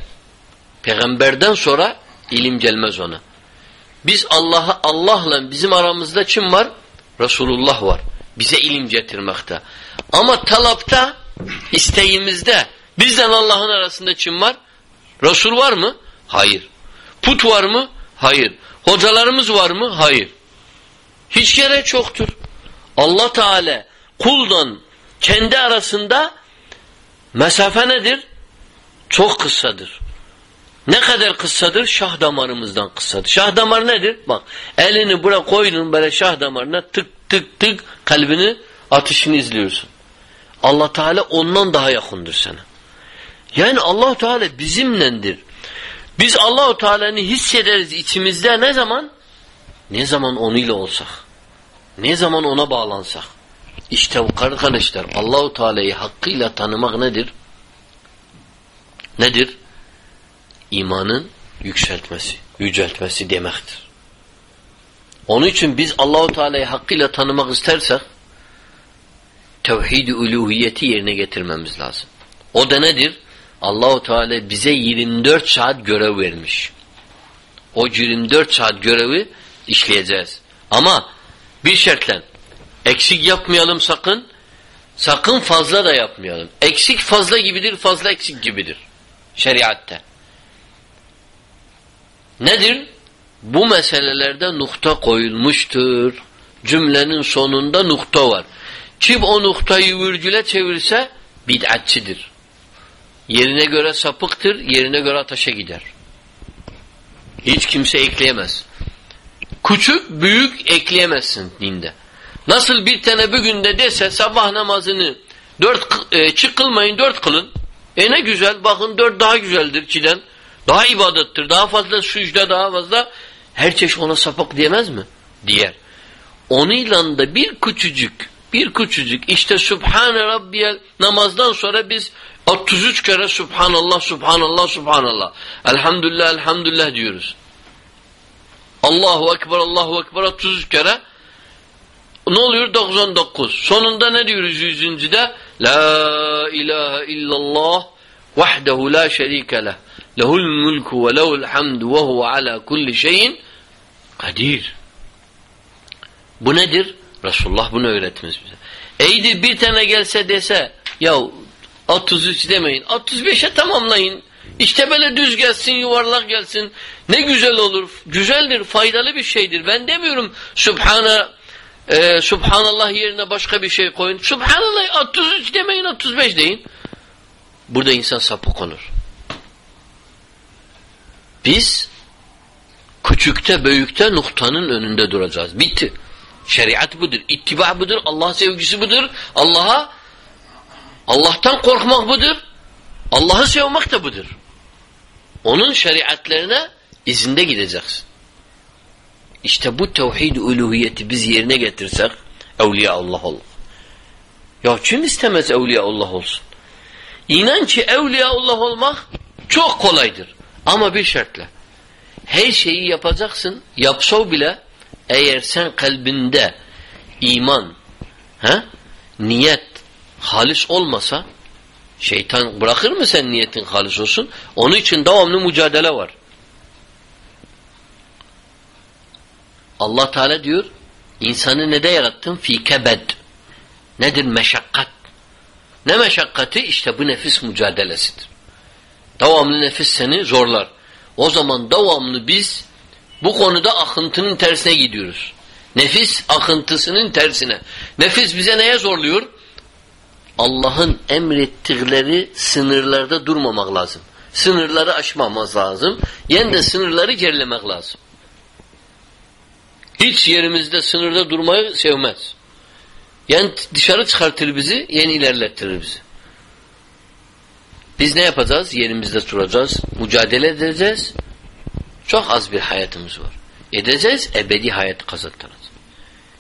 peygamberden sonra ilim gelmez ona. Biz Allah'a Allah'la bizim aramızda kim var? Resulullah var. Bize ilim getirmekte. Ama talapta, isteğimizde bizden Allah'ın arasında kim var? Resul var mı? Hayır. Put var mı? Hayır. Hocalarımız var mı? Hayır. Hiç kere çoktur. Allah Teala kuldan kendi arasında mesafe nedir? Çok kısadır. Ne kadar kıssadır? Şah damarımızdan kıssadır. Şah damar nedir? Bak elini buraya koydun böyle şah damarına tık tık tık kalbini atışını izliyorsun. Allah Teala ondan daha yakındır sana. Yani Allah Teala bizimlendir. Biz Allahu Teala'nı hissederiz içimizde ne zaman? Ne zaman onuyla olsak. Ne zaman ona bağlansak. İşte bu arkadaşlar Allahu Teala'yı hakkıyla tanımak nedir? Nedir? İmanın yükseltmesi, yüceltmesi demektir. Onun için biz Allahu Teala'yı hakkıyla tanımak istersek tevhid-i uluhiyeti yerine getirmemiz lazım. O da nedir? Allahu Teala bize 24 saat görev vermiş. O 24 saat görevi işleyeceğiz. Ama bir şartla eksik yapmayalım sakın. Sakın fazla da yapmayalım. Eksik fazla gibidir, fazla eksik gibidir. Şeriatte. Nedir? Bu meselelerde nokta koyulmuştur. Cümlenin sonunda nokta var. Kim o noktayı virgüle çevirse bid'atçidir. Yerine göre sapıktır, yerine göre ateşe gider. Hiç kimse ekleyemez. Küçük, büyük ekleyemezsin dinde. Nasıl bir tane bir günde dese sabah namazını dört e, çık kılmayın dört kılın. E ne güzel. Bakın dört daha güzeldir ikiden. Daha ibadettir. Daha fazla sücde daha fazla. Her çeşit ona sapık diyemez mi? Diyer. Onunla da bir küçücük bir küçücük işte Subhane Rabbiyel namazdan sonra biz 33 kere Subhanallah, Subhanallah, Subhanallah. Elhamdülillah, Elhamdülillah diyoruz. Allahu Ekber, Allahu Ekber 33 kere. Ne oluyor? 99. Sonunda ne diyoruz yüzüncüde? La ilahe illallah vahdehu la şerike leh. Lehul mulku ve lehul hamdu ve huve ala kulli şeyin kadir. Bu nedir? Resulullah bunu öğretmiş bize. Eydi bir tane gelse dese ya 33 demeyin 35'e tamamlayın. İşte böyle düz gelsin yuvarlak gelsin. Ne güzel olur. Güzeldir faydalı bir şeydir. Ben demiyorum Subhana e, Subhanallah yerine başka bir şey koyun. Subhanallah 33 demeyin 35 deyin. Burada insan sapık olur. Biz küçükte büyükte noktanın önünde duracağız. Bitti. Şeriat budur. İttiba budur. Allah sevgisi budur. Allah'a Allah'tan korkmak budur. Allah'ı sevmek de budur. Onun şeriatlerine izinde gideceksin. İşte bu tevhid uluhiyeti biz yerine getirsek evliya Allah olur. Ya kim istemez evliya Allah olsun? İnan ki evliya Allah olmak çok kolaydır. Ama bir şartla. Her şeyi yapacaksın. Yapsav bile eğer sen kalbinde iman, he, niyet halis olmasa şeytan bırakır mı sen niyetin halis olsun? Onun için devamlı mücadele var. Allah Teala diyor insanı ne de yarattın? Fi kebed. Nedir meşakkat? Ne meşakkati? İşte bu nefis mücadelesidir. Devamlı nefis seni zorlar. O zaman devamlı biz bu konuda akıntının tersine gidiyoruz. Nefis akıntısının tersine. Nefis bize neye zorluyor? Allah'ın emrettikleri sınırlarda durmamak lazım. Sınırları aşmamız lazım. Yen de sınırları gerilemek lazım. Hiç yerimizde sınırda durmayı sevmez. Yani dışarı çıkartır bizi, yeni ilerlettirir bizi. Biz ne yapacağız? Yerimizde duracağız, mücadele edeceğiz. Çok az bir hayatımız var. Edeceğiz, ebedi hayat kazandıracağız.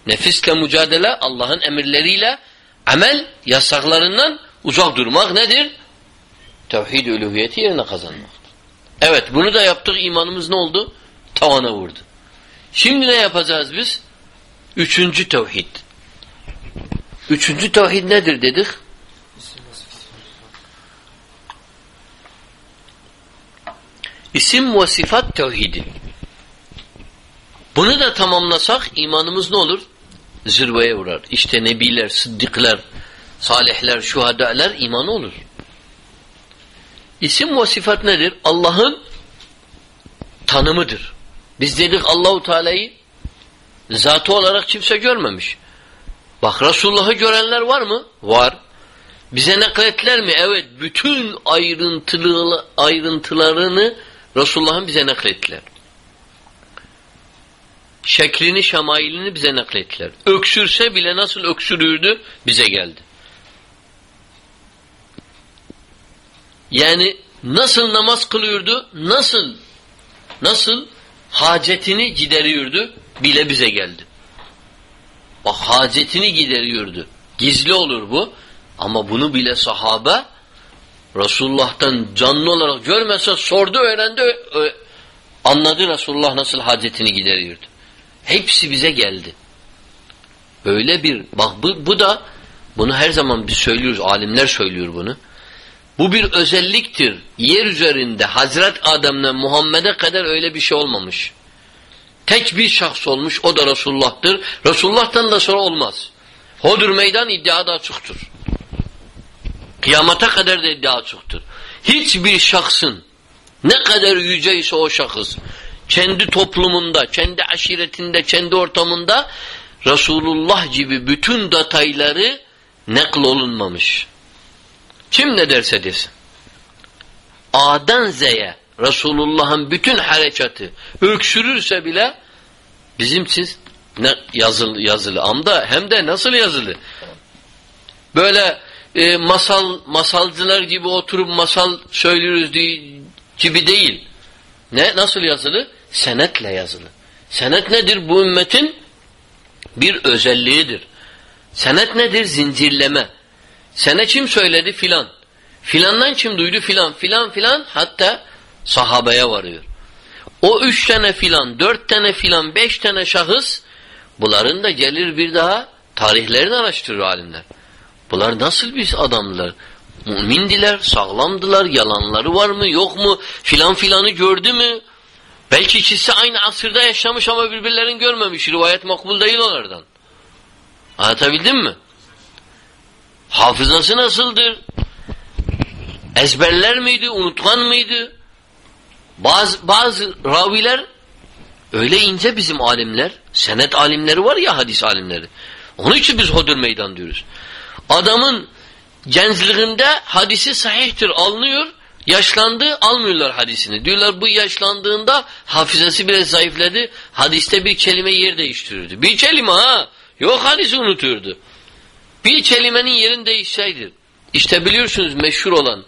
Nefisle mücadele, Allah'ın emirleriyle amel, yasaklarından uzak durmak nedir? Tevhid uluhiyeti yerine kazanmak. Evet, bunu da yaptık, imanımız ne oldu? Tavana vurdu. Şimdi ne yapacağız biz? Üçüncü tevhid. Üçüncü tevhid nedir dedik? İsim ve sıfat tevhidi. Bunu da tamamlasak imanımız ne olur? Zirveye uğrar. İşte nebiler, sıddıklar, salihler, şuhadalar imanı olur. İsim ve sıfat nedir? Allah'ın tanımıdır. Biz dedik Allahu Teala'yı zatı olarak kimse görmemiş. Bak Resulullah'ı görenler var mı? Var. Bize nakletler mi? Evet. Bütün ayrıntılı ayrıntılarını Resulullah'ın bize naklettiler. Şeklini, şamailini bize naklettiler. Öksürse bile nasıl öksürürdü bize geldi. Yani nasıl namaz kılıyordu, nasıl nasıl hacetini gideriyordu bile bize geldi. Bak hacetini gideriyordu. Gizli olur bu. Ama bunu bile sahabe Resulullah'tan canlı olarak görmese sordu, öğrendi, anladı Resulullah nasıl hacetini gideriyordu. Hepsi bize geldi. Böyle bir, bak bu, bu da, bunu her zaman biz söylüyoruz, alimler söylüyor bunu. Bu bir özelliktir. Yer üzerinde Hazret Adem'le Muhammed'e kadar öyle bir şey olmamış. Tek bir şahs olmuş, o da Resulullah'tır. Resulullah'tan da sonra olmaz. Hodur meydan iddia da açıktır. Kıyamata kadar da iddia açıktır. Hiçbir şahsın ne kadar yüce ise o şahıs kendi toplumunda, kendi aşiretinde, kendi ortamında Resulullah gibi bütün detayları nakl olunmamış. Kim ne derse desin. A'dan Z'ye Resulullah'ın bütün harekatı öksürürse bile bizim siz ne yazılı, yazılı amda hem de nasıl yazılı? Böyle e, masal masalcılar gibi oturup masal söylüyoruz diye, gibi değil. Ne nasıl yazılı? Senetle yazılı. Senet nedir? Bu ümmetin bir özelliğidir. Senet nedir? Zincirleme. Sene kim söyledi? Filan. Filandan kim duydu? Filan. Filan filan hatta sahabeye varıyor. O üç tane filan, dört tane filan, beş tane şahıs bunların da gelir bir daha tarihlerini araştırır alimler. Bunlar nasıl bir adamlar? Mümindiler, sağlamdılar, yalanları var mı, yok mu, filan filanı gördü mü? Belki ikisi aynı asırda yaşamış ama birbirlerini görmemiş. Rivayet makbul değil onlardan. Anlatabildim mi? Hafızası nasıldır? Ezberler miydi, unutkan mıydı? Bazı, bazı raviler öyle ince bizim alimler, senet alimleri var ya hadis alimleri. Onun için biz hodur meydan diyoruz. Adamın gençliğinde hadisi sahihtir alınıyor, yaşlandı almıyorlar hadisini. Diyorlar bu yaşlandığında hafızası biraz zayıfladı, hadiste bir kelime yer değiştirirdi. Bir kelime ha, yok hadisi unuturdu. Bir kelimenin yerini değişseydi. İşte biliyorsunuz meşhur olan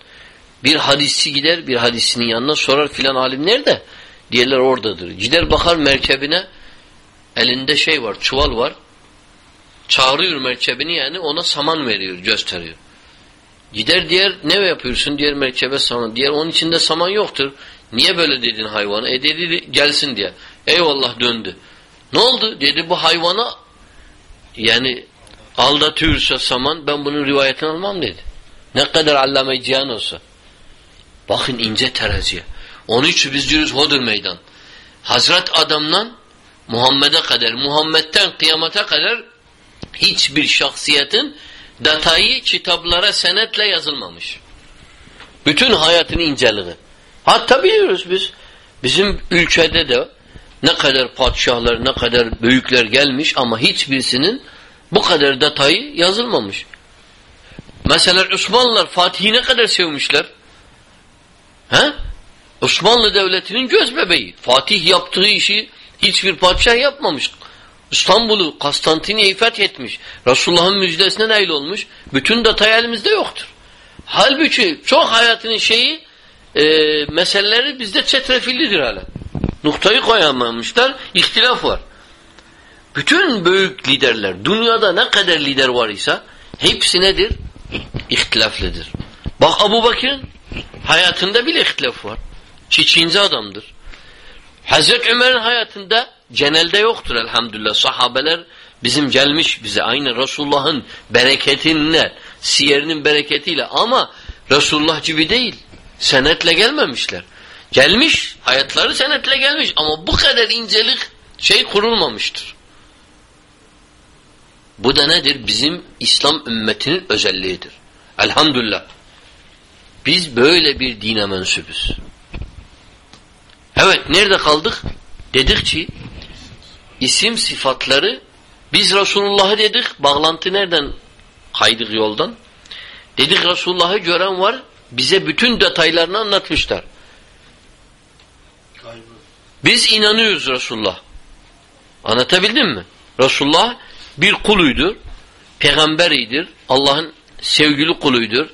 bir hadisçi gider bir hadisinin yanına sorar filan alim nerede? Diğerler oradadır. Gider bakar merkebine elinde şey var çuval var. Çağırıyor merkebini yani ona saman veriyor gösteriyor. Gider diğer ne yapıyorsun diğer merkebe saman. Diğer onun içinde saman yoktur. Niye böyle dedin hayvana? E dedi gelsin diye. Eyvallah döndü. Ne oldu? Dedi bu hayvana yani aldatıyorsa saman ben bunun rivayetini almam dedi. Ne kadar allame cihan olsa. Bakın ince teraziye. Onun için biz diyoruz hodur meydan. Hazret adamdan Muhammed'e kadar, Muhammed'den kıyamata kadar hiçbir şahsiyetin detayı kitaplara senetle yazılmamış. Bütün hayatın inceliği. Hatta biliyoruz biz. Bizim ülkede de ne kadar padişahlar, ne kadar büyükler gelmiş ama hiçbirisinin bu kadar detayı yazılmamış. Mesela Osmanlılar Fatih'i ne kadar sevmişler? He? Osmanlı Devleti'nin göz bebeği. Fatih yaptığı işi hiçbir padişah yapmamış. İstanbul'u, Konstantiniye'yi fethetmiş. Resulullah'ın müjdesine nail olmuş. Bütün detay elimizde yoktur. Halbuki çok hayatının şeyi e, meseleleri bizde çetrefillidir hala. Noktayı koyamamışlar. İhtilaf var. Bütün büyük liderler, dünyada ne kadar lider var ise hepsi nedir? İhtilaflidir. Bak Abu Bakır'ın hayatında bile ihtilaf var. Çiçinci adamdır. Hazreti Ömer'in hayatında genelde yoktur elhamdülillah. Sahabeler bizim gelmiş bize aynı Resulullah'ın bereketinle, siyerinin bereketiyle ama Resulullah gibi değil. Senetle gelmemişler. Gelmiş, hayatları senetle gelmiş ama bu kadar incelik şey kurulmamıştır. Bu da nedir? Bizim İslam ümmetinin özelliğidir. Elhamdülillah. Biz böyle bir dine mensubuz. Evet, nerede kaldık? Dedik ki isim sıfatları biz Resulullah'ı dedik. Bağlantı nereden kaydık yoldan? Dedik Resulullah'ı gören var. Bize bütün detaylarını anlatmışlar. Biz inanıyoruz Resulullah. Anlatabildim mi? Resulullah bir kuluydur. Peygamberidir. Allah'ın sevgili kuluydur.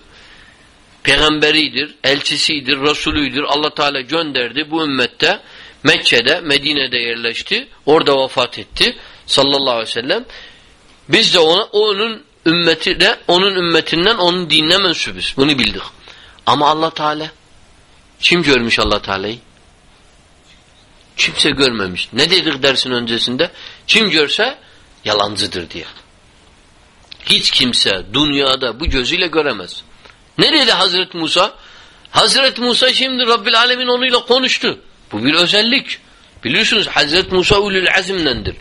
Peygamberidir, elçisidir, Resulüdür. Allah Teala gönderdi bu ümmette Mekke'de, Medine'de yerleşti. Orada vefat etti sallallahu aleyhi ve sellem. Biz de ona, onun ümmeti de onun ümmetinden onun dinine mensubuz. Bunu bildik. Ama Allah Teala kim görmüş Allah Teala'yı? Kimse görmemiş. Ne dedik dersin öncesinde? Kim görse yalancıdır diye. Hiç kimse dünyada bu gözüyle göremez. Ne dedi Hazreti Musa? Hazreti Musa şimdi Rabbil Alemin onunla konuştu. Bu bir özellik. Biliyorsunuz Hazreti Musa ulul azimdendir.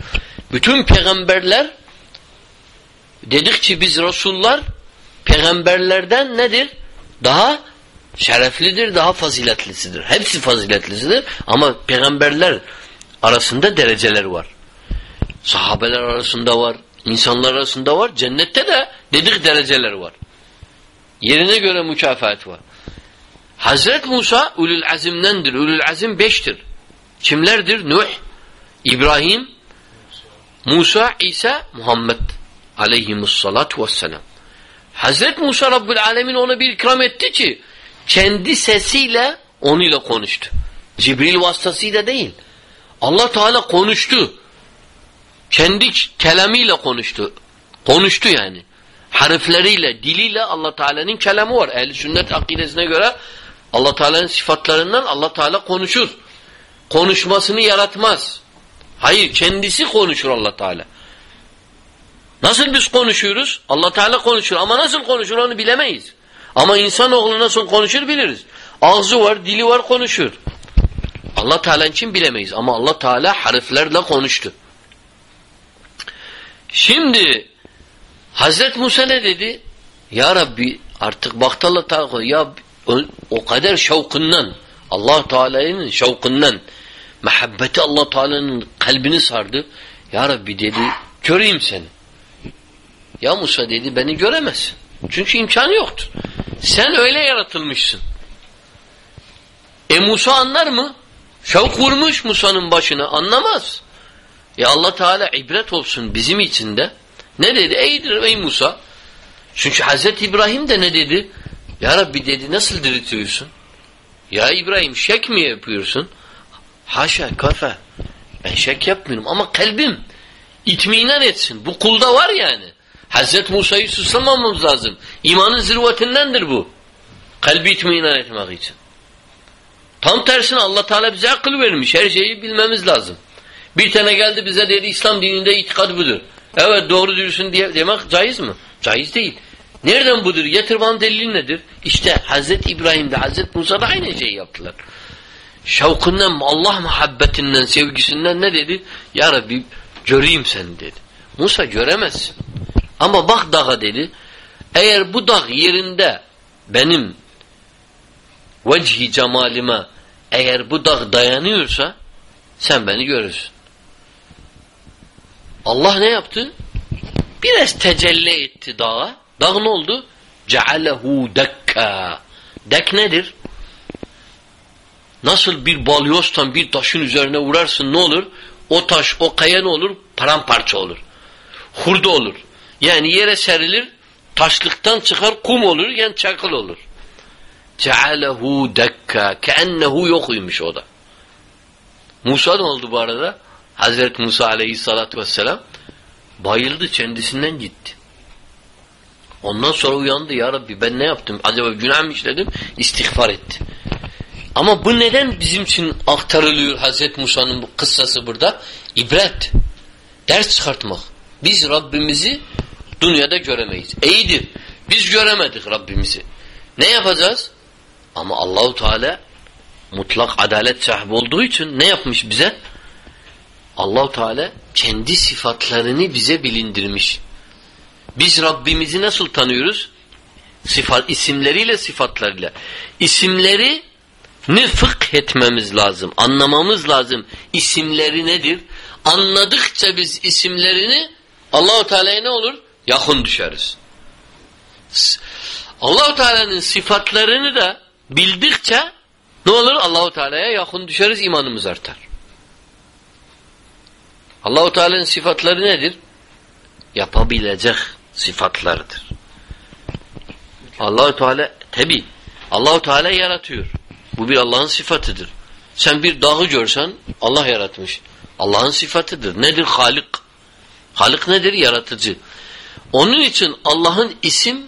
Bütün peygamberler dedikçe biz Resullar peygamberlerden nedir? Daha şereflidir, daha faziletlisidir. Hepsi faziletlisidir ama peygamberler arasında dereceler var. Sahabeler arasında var, insanlar arasında var. Cennette de dedik dereceler var. Yerine göre mükafat var. Hazret Musa ulul azimdendir. Ulul azim beştir. Kimlerdir? Nuh, İbrahim, Musa, İsa, Muhammed aleyhimussalatu vesselam. Hazret Musa Rabbül Alemin ona bir ikram etti ki kendi sesiyle onunla konuştu. Cibril vasıtasıyla değil. Allah Teala konuştu. Kendi kelamıyla konuştu. Konuştu yani. Harfleriyle, diliyle Allah Teala'nın kelamı var. Ehl-i sünnet akidesine göre Allah Teala'nın sıfatlarından Allah Teala konuşur. Konuşmasını yaratmaz. Hayır, kendisi konuşur Allah Teala. Nasıl biz konuşuyoruz? Allah Teala konuşur ama nasıl konuşur onu bilemeyiz. Ama insanoğlu nasıl konuşur biliriz. Ağzı var, dili var konuşur. Allah Teala için bilemeyiz ama Allah Teala harflerle konuştu. Şimdi Hazret Musa ne dedi? Ya Rabbi artık baktı Allah Teala ya o kadar şevkından Allah Teala'nın şevkından muhabbeti Allah Teala'nın kalbini sardı. Ya Rabbi dedi göreyim seni. Ya Musa dedi beni göremezsin. Çünkü imkanı yoktur. Sen öyle yaratılmışsın. E Musa anlar mı? Şevk vurmuş Musa'nın başına. Anlamaz. Ya Allah Teala ibret olsun bizim için de. Ne dedi? Eydir ey Musa. Çünkü Hazreti İbrahim de ne dedi? Ya Rabbi dedi nasıl diriltiyorsun? Ya İbrahim şek mi yapıyorsun? Haşa kafe. Ben şek yapmıyorum ama kalbim itminan etsin. Bu kulda var yani. Hazreti Musa'yı suslamamamız lazım. İmanın zirvetindendir bu. Kalbi itminan etmek için. Tam tersine Allah Teala bize akıl vermiş. Her şeyi bilmemiz lazım. Bir tane geldi bize dedi İslam dininde itikad budur. Evet doğru diyorsun diye demek caiz mi? Caiz değil. Nereden budur? Getir bana delil nedir? İşte Hazreti İbrahim'de Hazreti Musa'da aynı şeyi yaptılar. Şevkundan, Allah muhabbetinden, sevgisinden ne dedi? Ya Rabbi göreyim seni dedi. Musa göremezsin. Ama bak dağa dedi. Eğer bu dağ yerinde benim vecihi cemalime eğer bu dağ dayanıyorsa sen beni görürsün. Allah ne yaptı? Biraz tecelli etti dağa. Dağ ne oldu? Cealehu dekka. Dek nedir? Nasıl bir balyoztan bir taşın üzerine vurarsın ne olur? O taş, o kaya ne olur? Paramparça olur. Hurda olur. Yani yere serilir, taşlıktan çıkar kum olur, yani çakıl olur. Cealehu dekka. Keennehu yokuymuş o da. Musa ne oldu bu arada? Hazreti Musa aleyhissalatü vesselam bayıldı, kendisinden gitti. Ondan sonra uyandı ya Rabbi ben ne yaptım? Acaba günah mı işledim? İstiğfar etti. Ama bu neden bizim için aktarılıyor Hazreti Musa'nın bu kıssası burada? İbret. Ders çıkartmak. Biz Rabbimizi dünyada göremeyiz. İyidir. Biz göremedik Rabbimizi. Ne yapacağız? Ama Allahu Teala mutlak adalet sahibi olduğu için ne yapmış bize? Allahu Teala kendi sıfatlarını bize bilindirmiş. Biz Rabbimizi nasıl tanıyoruz? Sıfat isimleriyle, sıfatlarıyla. İsimleri ne fıkh etmemiz lazım, anlamamız lazım. İsimleri nedir? Anladıkça biz isimlerini Allahu Teala'ya ne olur? Yakın düşeriz. Allahu Teala'nın sıfatlarını da bildikçe ne olur? Allahu Teala'ya yakın düşeriz, imanımız artar. Allahu Teala'nın sıfatları nedir? Yapabilecek sıfatlarıdır. Allahu Teala tabi Allahu Teala yaratıyor. Bu bir Allah'ın sıfatıdır. Sen bir dağı görsen Allah yaratmış. Allah'ın sıfatıdır. Nedir? Halik. Halik nedir? Yaratıcı. Onun için Allah'ın isim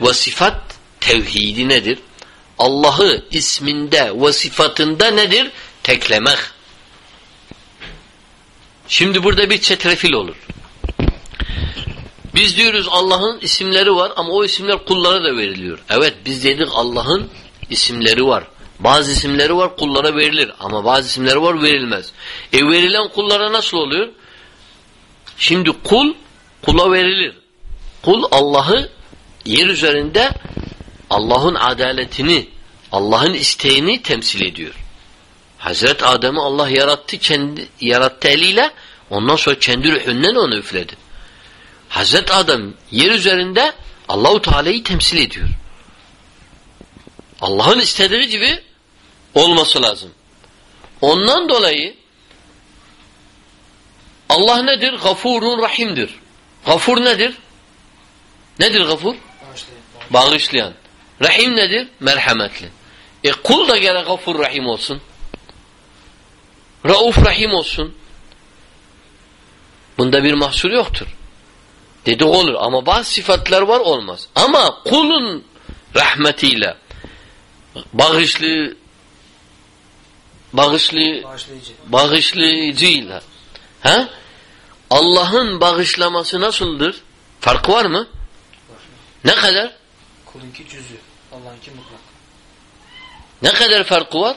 ve sıfat tevhidi nedir? Allah'ı isminde ve sıfatında nedir? Teklemek. Şimdi burada bir çetrefil olur. Biz diyoruz Allah'ın isimleri var ama o isimler kullara da veriliyor. Evet biz dedik Allah'ın isimleri var. Bazı isimleri var kullara verilir ama bazı isimleri var verilmez. E verilen kullara nasıl oluyor? Şimdi kul kula verilir. Kul Allah'ı yer üzerinde Allah'ın adaletini, Allah'ın isteğini temsil ediyor. Hazret Adem'i Allah yarattı kendi yarattı eliyle ondan sonra kendi ruhundan onu üfledi. Hazret Adem yer üzerinde Allahu Teala'yı temsil ediyor. Allah'ın istediği gibi olması lazım. Ondan dolayı Allah nedir? Gafurun Rahim'dir. Gafur nedir? Nedir gafur? Bağışlayan. Rahim nedir? Merhametli. E kul da gene gafur rahim olsun. Rauf rahim olsun. Bunda bir mahsur yoktur. Dedik olur ama bazı sıfatlar var olmaz. Ama kulun rahmetiyle bağışlı bağışlı Bağışlayıcı. bağışlayıcıyla ha? Allah'ın bağışlaması nasıldır? Farkı var mı? Ne kadar? Kulunki cüzü. Allah'ınki mutlak. Ne kadar farkı var?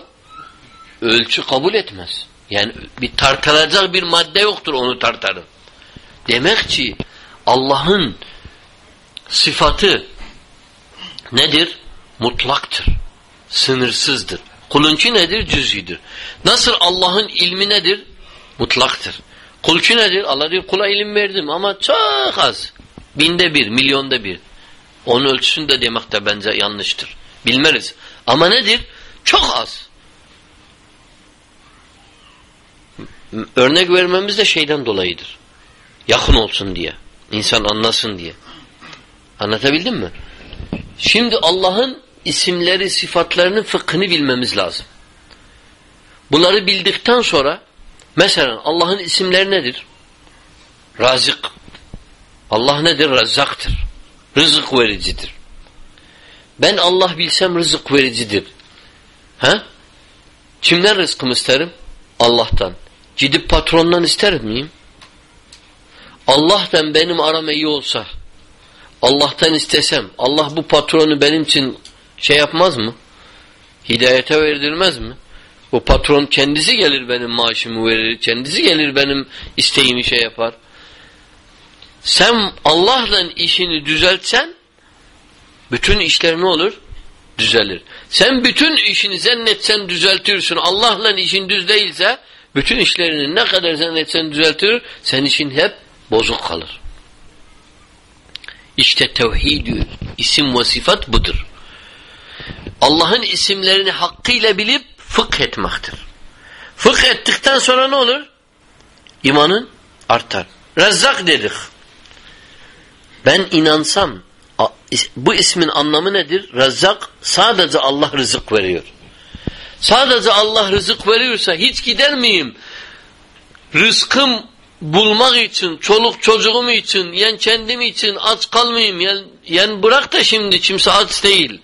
Ölçü kabul etmez. Yani bir tartılacak bir madde yoktur onu tartarın. Demek ki Allah'ın sıfatı nedir? Mutlaktır. Sınırsızdır. Kulunki nedir? Cüz'idir. Nasıl Allah'ın ilmi nedir? Mutlaktır. Kulki nedir? Allah diyor kula ilim verdim ama çok az. Binde bir, milyonda bir. Onun ölçüsünü de demek de bence yanlıştır. Bilmeriz. Ama nedir? Çok az. Örnek vermemiz de şeyden dolayıdır. Yakın olsun diye. İnsan anlasın diye. Anlatabildim mi? Şimdi Allah'ın isimleri, sıfatlarının fıkhını bilmemiz lazım. Bunları bildikten sonra mesela Allah'ın isimleri nedir? Razık. Allah nedir? Razzaktır. Rızık vericidir. Ben Allah bilsem rızık vericidir. He? Kimden rızkımı isterim? Allah'tan. Gidip patrondan ister miyim? Allah'tan benim aram iyi olsa, Allah'tan istesem, Allah bu patronu benim için şey yapmaz mı? Hidayete verdirmez mi? O patron kendisi gelir benim maaşımı verir, kendisi gelir benim isteğimi şey yapar. Sen Allah'la işini düzeltsen, bütün işler ne olur? Düzelir. Sen bütün işini zannetsen düzeltirsin. Allah'la işin düz değilse, bütün işlerini ne kadar zannetsen düzeltir, sen işin hep bozuk kalır. İşte tevhid isim ve sıfat budur. Allah'ın isimlerini hakkıyla bilip fıkh etmektir. Fıkh ettikten sonra ne olur? İmanın artar. Rezzak dedik. Ben inansam bu ismin anlamı nedir? Rezzak sadece Allah rızık veriyor. Sadece Allah rızık veriyorsa hiç gider miyim? Rızkım bulmak için, çoluk çocuğum için, yen kendim için aç kalmayayım. Yen, yen bırak da şimdi kimse aç değil.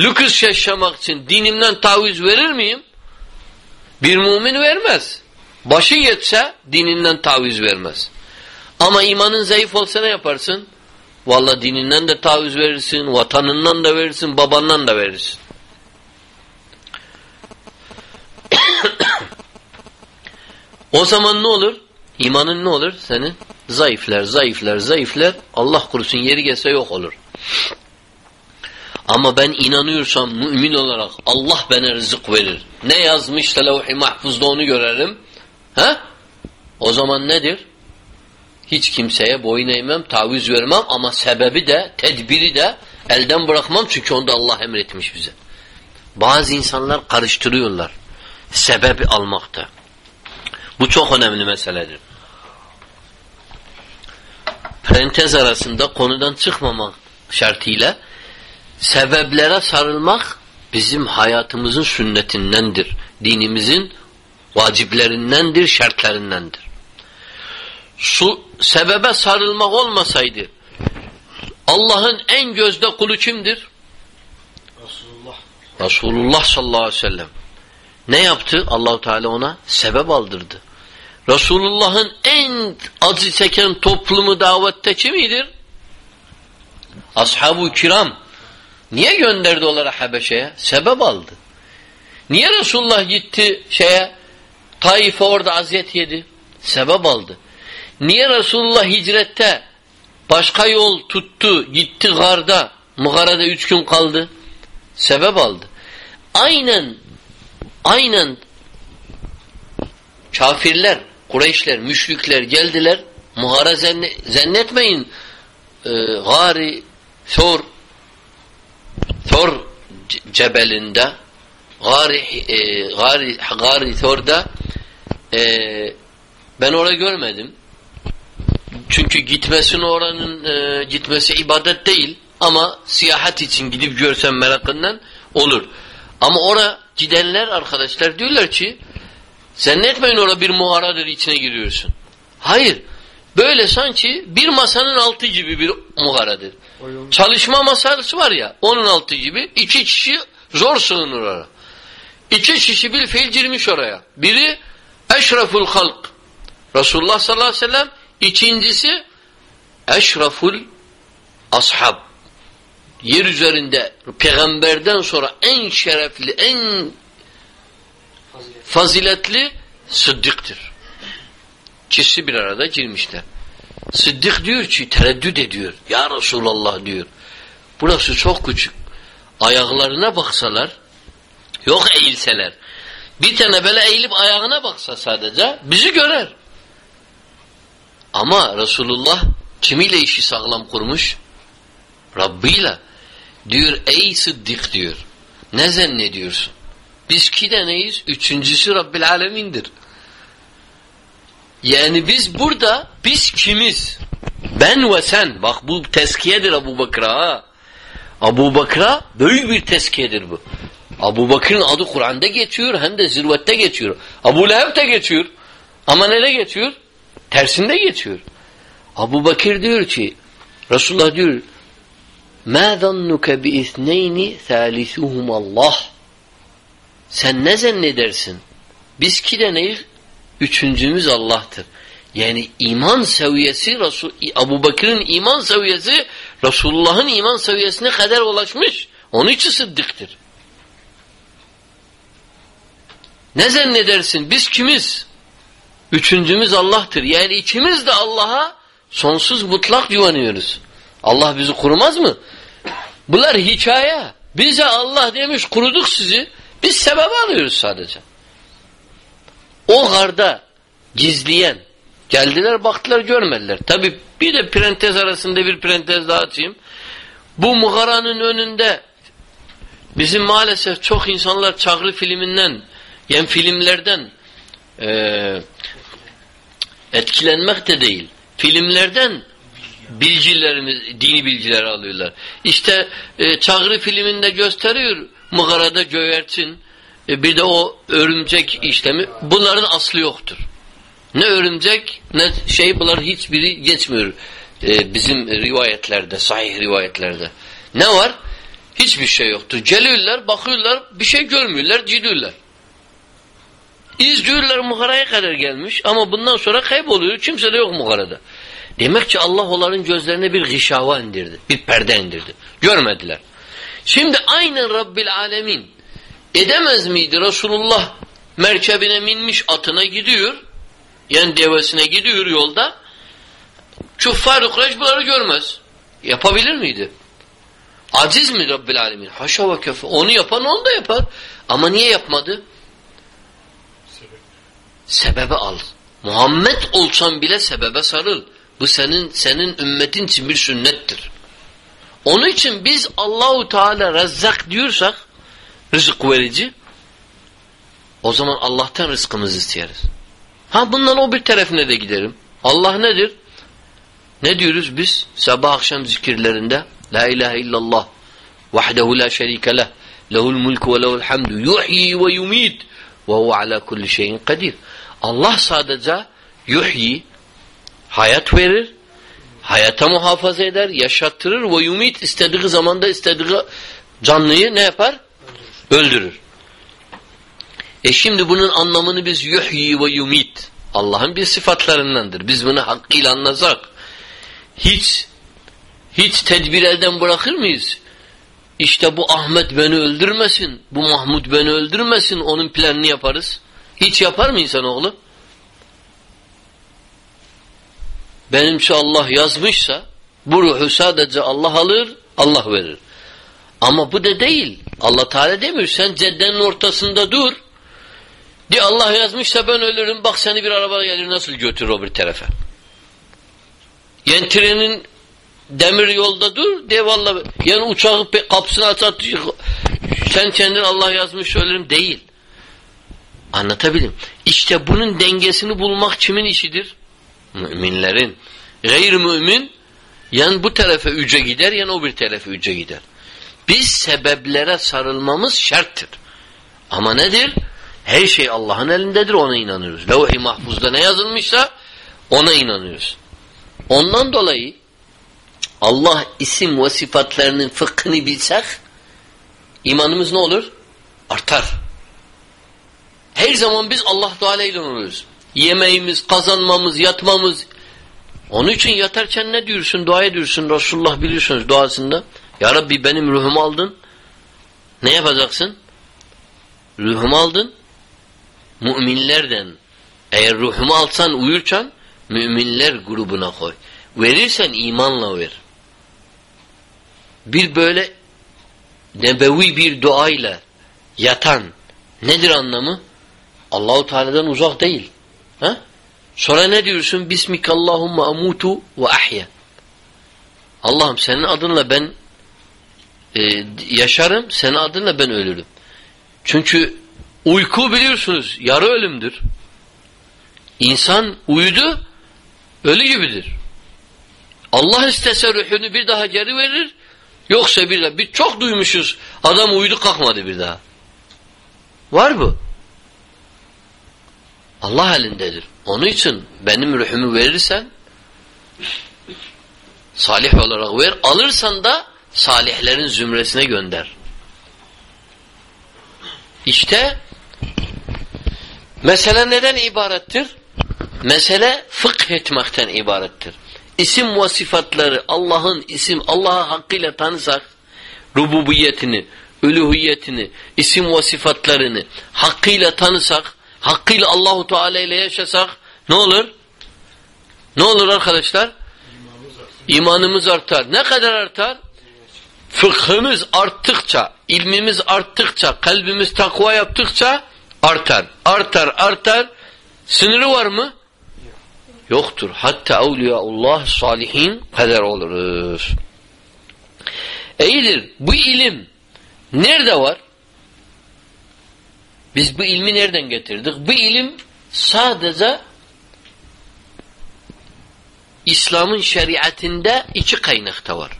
Lüküs yaşamak için dinimden taviz verir miyim? Bir mümin vermez. Başı yetse dininden taviz vermez. Ama imanın zayıf olsa ne yaparsın? Valla dininden de taviz verirsin, vatanından da verirsin, babandan da verirsin. o zaman ne olur? İmanın ne olur senin? Zayıflar, zayıflar, zayıflar. Allah kurusun yeri gelse yok olur. Ama ben inanıyorsam mümin olarak Allah bana rızık verir. Ne yazmış levh-i mahfuzda onu görerim. Ha? O zaman nedir? Hiç kimseye boyun eğmem, taviz vermem ama sebebi de, tedbiri de elden bırakmam çünkü onda Allah emretmiş bize. Bazı insanlar karıştırıyorlar. Sebebi almakta. Bu çok önemli meseledir. Parantez arasında konudan çıkmamak şartıyla sebeplere sarılmak bizim hayatımızın sünnetindendir. Dinimizin vaciplerindendir, şartlarındandır. Su, sebebe sarılmak olmasaydı Allah'ın en gözde kulu kimdir? Resulullah. Resulullah sallallahu aleyhi ve sellem. Ne yaptı? Allahu Teala ona sebep aldırdı. Resulullah'ın en acı çeken toplumu davette kimidir? Ashab-ı kiram. Niye gönderdi onlara Habeşe'ye? Sebep aldı. Niye Resulullah gitti şeye Taif'e orada aziyet yedi? Sebep aldı. Niye Resulullah hicrette başka yol tuttu, gitti garda, mağarada üç gün kaldı? Sebep aldı. Aynen aynen kafirler, Kureyşler, müşrikler geldiler. Muhara zannetmeyin e, gari Thor Thor cebelinde gari e, gari gari Thor'da e, ben orada görmedim. Çünkü gitmesinin oranın e, gitmesi ibadet değil. ama siyahat için gidip görsem merakından olur. Ama ora gidenler arkadaşlar diyorlar ki zannetmeyin orada bir muharadır içine giriyorsun. Hayır. Böyle sanki bir masanın altı gibi bir muharadır. Çalışma masası var ya onun altı gibi iki kişi zor sığınır oraya. İki kişi bir fiil girmiş oraya. Biri eşraful halk. Resulullah sallallahu aleyhi ve sellem ikincisi eşraful ashab. Yer üzerinde peygamberden sonra en şerefli, en faziletli sıddıktır. Kişi bir arada girmişler. Sıddık diyor ki tereddüt ediyor. Ya Resulallah diyor. Burası çok küçük. Ayaklarına baksalar yok eğilseler. Bir tane böyle eğilip ayağına baksa sadece bizi görer. Ama Resulullah kimiyle işi sağlam kurmuş? Rabbiyle. Diyor ey Sıddık diyor. Ne zannediyorsun? Biz iki taneyiz. Üçüncüsü Rabbil Alemin'dir. Yani biz burada biz kimiz? Ben ve sen. Bak bu teskiyedir Abu Bakır'a ha. Abu Bakır'a büyük bir teskiyedir bu. Abu Bakır'ın adı Kur'an'da geçiyor hem de zirvette geçiyor. Abu Leheb de geçiyor. Ama nerede geçiyor? Tersinde geçiyor. Abu Bakır diyor ki Resulullah diyor مَا ظَنُّكَ بِإِثْنَيْنِ ثَالِثُهُمَ Allah sen ne zannedersin? Biz ki de neyiz? Üçüncümüz Allah'tır. Yani iman seviyesi Resul, Abu Bakır'ın iman seviyesi Resulullah'ın iman seviyesine kadar ulaşmış. Onun için sıddıktır. Ne zannedersin? Biz kimiz? Üçüncümüz Allah'tır. Yani ikimiz de Allah'a sonsuz mutlak güveniyoruz. Allah bizi kurmaz mı? Bunlar hikaye. Bize Allah demiş kuruduk sizi. Biz sebep alıyoruz sadece. O garda gizleyen geldiler baktılar görmediler. Tabi bir de prentez arasında bir prentez daha açayım. Bu mağaranın önünde bizim maalesef çok insanlar Çağrı filminden yani filmlerden e, etkilenmek de değil. Filmlerden bilgilerimiz, dini bilgiler alıyorlar. İşte e, Çağrı filminde gösteriyor mağarada göğertin e, bir de o örümcek işlemi bunların aslı yoktur. Ne örümcek ne şey bunlar hiçbiri geçmiyor e, bizim rivayetlerde, sahih rivayetlerde. Ne var? Hiçbir şey yoktur. Geliyorlar, bakıyorlar, bir şey görmüyorlar, gidiyorlar. İzliyorlar mağaraya kadar gelmiş ama bundan sonra kayboluyor. Kimse de yok mağarada. Demek ki Allah onların gözlerine bir gışava indirdi. Bir perde indirdi. Görmediler. Şimdi aynen Rabbil Alemin edemez miydi Resulullah merkebine binmiş atına gidiyor. Yani devesine gidiyor yolda. Küffar-ı Kureyş bunları görmez. Yapabilir miydi? Aziz mi Rabbil Alemin? Haşa ve kefe. Onu yapan onu da yapar. Ama niye yapmadı? Sebebe al. Muhammed olsan bile sebebe sarıl. Bu senin senin ümmetin için bir sünnettir. Onun için biz Allahu Teala Rezzak diyorsak rızık verici o zaman Allah'tan rızkımızı isteyeriz. Ha bundan o bir tarafına da giderim. Allah nedir? Ne diyoruz biz? Sabah akşam zikirlerinde La ilahe illallah vahdehu la şerike leh lehul mulku ve lehul hamdu yuhyi ve yumit ve huve ala kulli şeyin kadir. Allah sadece yuhyi hayat verir, hayata muhafaza eder, yaşattırır ve yumit istediği zamanda istediği canlıyı ne yapar? Öldürür. E şimdi bunun anlamını biz yuhyi ve yumit Allah'ın bir sıfatlarındandır. Biz bunu hakkıyla anlasak hiç hiç tedbir elden bırakır mıyız? İşte bu Ahmet beni öldürmesin, bu Mahmud beni öldürmesin onun planını yaparız. Hiç yapar mı insan oğlu? Benimse Allah yazmışsa bu ruhu sadece Allah alır, Allah verir. Ama bu da değil. Allah Teala demiyor sen ceddenin ortasında dur. De Allah yazmışsa ben ölürüm. Bak seni bir araba gelir nasıl götürür o bir tarafa. Yani trenin demir yolda dur de vallahi yani uçağı kapısını aç sen kendin Allah yazmış ölürüm değil. Anlatabilirim. İşte bunun dengesini bulmak kimin işidir? Müminlerin. Gayr mümin Yani bu tarafa üce gider, yani o bir tarafa üce gider. Biz sebeplere sarılmamız şarttır. Ama nedir? Her şey Allah'ın elindedir, ona inanıyoruz. Levh-i mahfuzda ne yazılmışsa ona inanıyoruz. Ondan dolayı Allah isim ve sıfatlarının fıkhını bilsek imanımız ne olur? Artar. Her zaman biz Allah Teala ile oluyoruz. Yemeğimiz, kazanmamız, yatmamız. Onun için yatarken ne diyorsun? Dua ediyorsun. Resulullah biliyorsunuz duasında. Ya Rabbi benim ruhumu aldın. Ne yapacaksın? Ruhumu aldın. Müminlerden eğer ruhumu alsan uyurken müminler grubuna koy. Verirsen imanla ver. Bir böyle nebevi bir duayla yatan nedir anlamı? Allahu Teala'dan uzak değil. Ha? Sonra ne diyorsun? Bismikallahumma amutu ve ahya. Allah'ım senin adınla ben e, yaşarım, senin adınla ben ölürüm. Çünkü uyku biliyorsunuz yarı ölümdür. İnsan uyudu, ölü gibidir. Allah istese ruhunu bir daha geri verir, yoksa bir daha. Bir çok duymuşuz, adam uyudu kalkmadı bir daha. Var bu. Allah elindedir. Onun için benim ruhumu verirsen salih olarak ver. Alırsan da salihlerin zümresine gönder. İşte mesele neden ibarettir? Mesele fıkh etmekten ibarettir. İsim ve sıfatları Allah'ın isim Allah'a hakkıyla tanısak rububiyetini, üluhiyetini, isim ve sıfatlarını hakkıyla tanısak hakkıyla Allahu Teala ile yaşasak ne olur? Ne olur arkadaşlar? İmanımız artar. Ne kadar artar? Fıkhımız arttıkça, ilmimiz arttıkça, kalbimiz takva yaptıkça artar. Artar, artar. Sınırı var mı? Yoktur. Hatta evliyaullah salihin kadar oluruz. İyidir. Bu ilim nerede var? Biz bu ilmi nereden getirdik? Bu ilim sadece İslam'ın şeriatinde iki kaynakta var.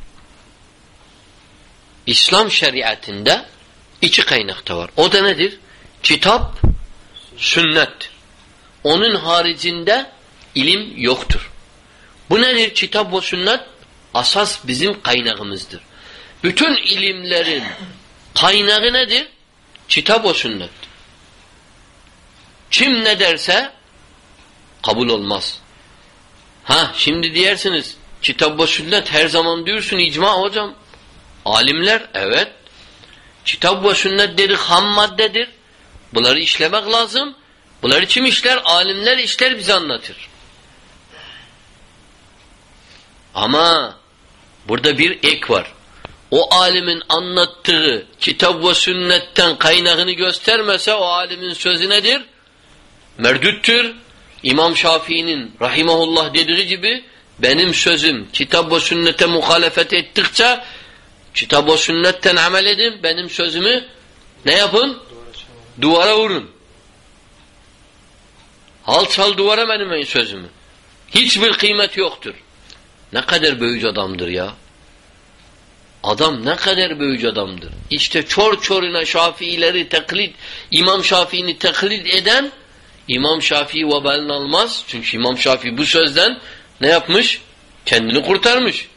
İslam şeriatinde iki kaynakta var. O da nedir? Kitap, sünnet. Onun haricinde ilim yoktur. Bu nedir? Kitap ve sünnet asas bizim kaynağımızdır. Bütün ilimlerin kaynağı nedir? Kitap ve sünnet. Kim ne derse kabul olmaz. Ha şimdi diyersiniz kitap ve sünnet her zaman diyorsun icma hocam. Alimler evet. Kitap ve sünnet dedik ham maddedir. Bunları işlemek lazım. Bunları kim işler? Alimler işler bize anlatır. Ama burada bir ek var. O alimin anlattığı kitap ve sünnetten kaynağını göstermese o alimin sözü nedir? Merdüttür. İmam Şafii'nin rahimahullah dediği gibi benim sözüm kitap ve sünnete muhalefet ettikçe kitap ve sünnetten amel edin. Benim sözümü ne yapın? Duvara vurun. Hal çal duvara benim sözümü. Hiçbir kıymet yoktur. Ne kadar büyücü adamdır ya. Adam ne kadar büyücü adamdır. İşte çor çoruna Şafiileri taklit, İmam Şafii'ni taklit eden İmam Şafii vebalini almaz. Çünkü İmam Şafii bu sözden ne yapmış? Kendini kurtarmış.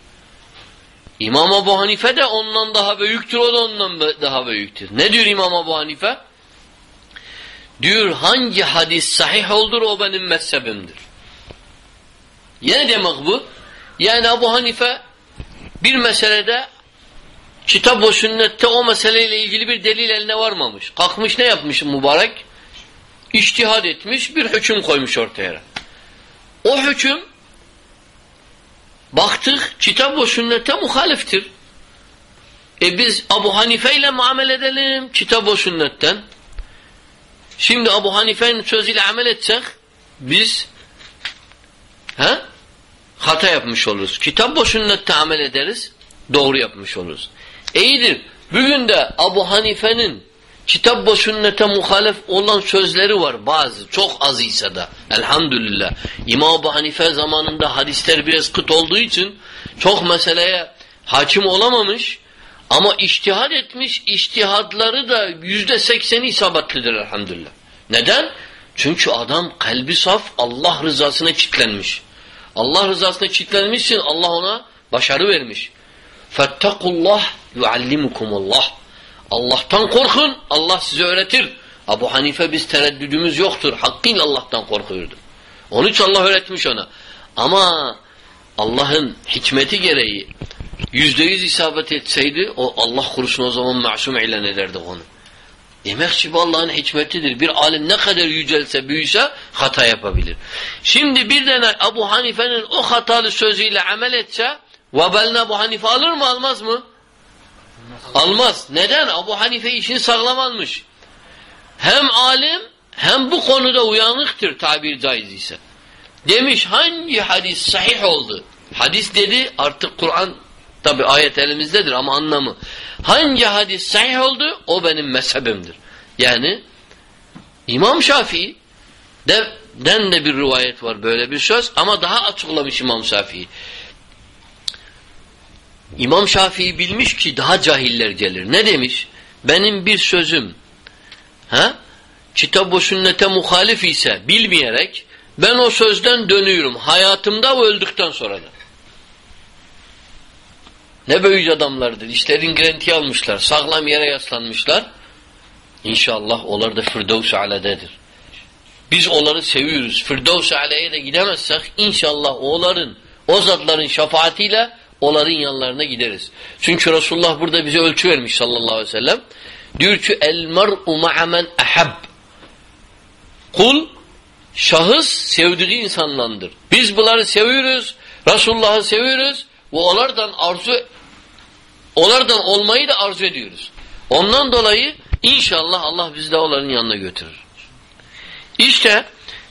İmam Ebu Hanife de ondan daha büyüktür, o da ondan daha büyüktür. Ne diyor İmam Ebu Hanife? Diyor hangi hadis sahih olur o benim mezhebimdir. Ne demek bu? Yani Ebu Hanife bir meselede kitap ve sünnette o meseleyle ilgili bir delil eline varmamış. Kalkmış ne yapmış mübarek? İçtihad etmiş bir hüküm koymuş ortaya. O hüküm baktık kitap ve sünnete muhaliftir. E biz Abu Hanife ile muamele edelim kitap ve sünnetten. Şimdi Abu Hanife'nin sözüyle amel etsek biz he, hata yapmış oluruz. Kitap ve sünnette amel ederiz doğru yapmış oluruz. İyidir. Bugün de Abu Hanife'nin kitap ve sünnete muhalef olan sözleri var bazı. Çok az ise de. Elhamdülillah. İmam Ebu Hanife zamanında hadisler biraz kıt olduğu için çok meseleye hakim olamamış ama iştihad etmiş. İştihadları da yüzde sekseni isabetlidir elhamdülillah. Neden? Çünkü adam kalbi saf Allah rızasına kitlenmiş. Allah rızasına kitlenmişsin Allah ona başarı vermiş. Fettekullah yuallimukumullah. Allah'tan korkun, Allah size öğretir. Abu Hanife biz tereddüdümüz yoktur. Hakkıyla Allah'tan korkuyordu. Onun için Allah öğretmiş ona. Ama Allah'ın hikmeti gereği yüzde yüz isabet etseydi o Allah kurusun o zaman masum ilan ederdi onu. Demek ki bu Allah'ın hikmetidir. Bir alim ne kadar yücelse, büyüse hata yapabilir. Şimdi bir tane Abu Hanife'nin o hatalı sözüyle amel etse vebalini Abu Hanife alır mı almaz mı? Almaz. Neden? Abu Hanife işini sağlam almış. Hem alim hem bu konuda uyanıktır tabir caiz ise. Demiş hangi hadis sahih oldu? Hadis dedi artık Kur'an tabi ayet elimizdedir ama anlamı. Hangi hadis sahih oldu? O benim mezhebimdir. Yani İmam Şafii de, den de bir rivayet var böyle bir söz ama daha açıklamış İmam Şafii. İmam Şafii bilmiş ki daha cahiller gelir. Ne demiş? Benim bir sözüm ha? kitap-ı sünnete muhalif ise bilmeyerek ben o sözden dönüyorum. Hayatımda öldükten sonra da. Ne büyük adamlardır. İşlerin garanti almışlar. Sağlam yere yaslanmışlar. İnşallah onlar da Firdevs-i Ale'dedir. Biz onları seviyoruz. Firdevs-i Ale'ye de gidemezsek inşallah onların, o zatların şefaatiyle onların yanlarına gideriz. Çünkü Resulullah burada bize ölçü vermiş sallallahu aleyhi ve sellem. Diyor ki el mer'u ma'amen ehab. Kul şahıs sevdiği insanlandır. Biz bunları seviyoruz. Resulullah'ı seviyoruz ve onlardan arzu onlardan olmayı da arzu ediyoruz. Ondan dolayı inşallah Allah bizi de onların yanına götürür. İşte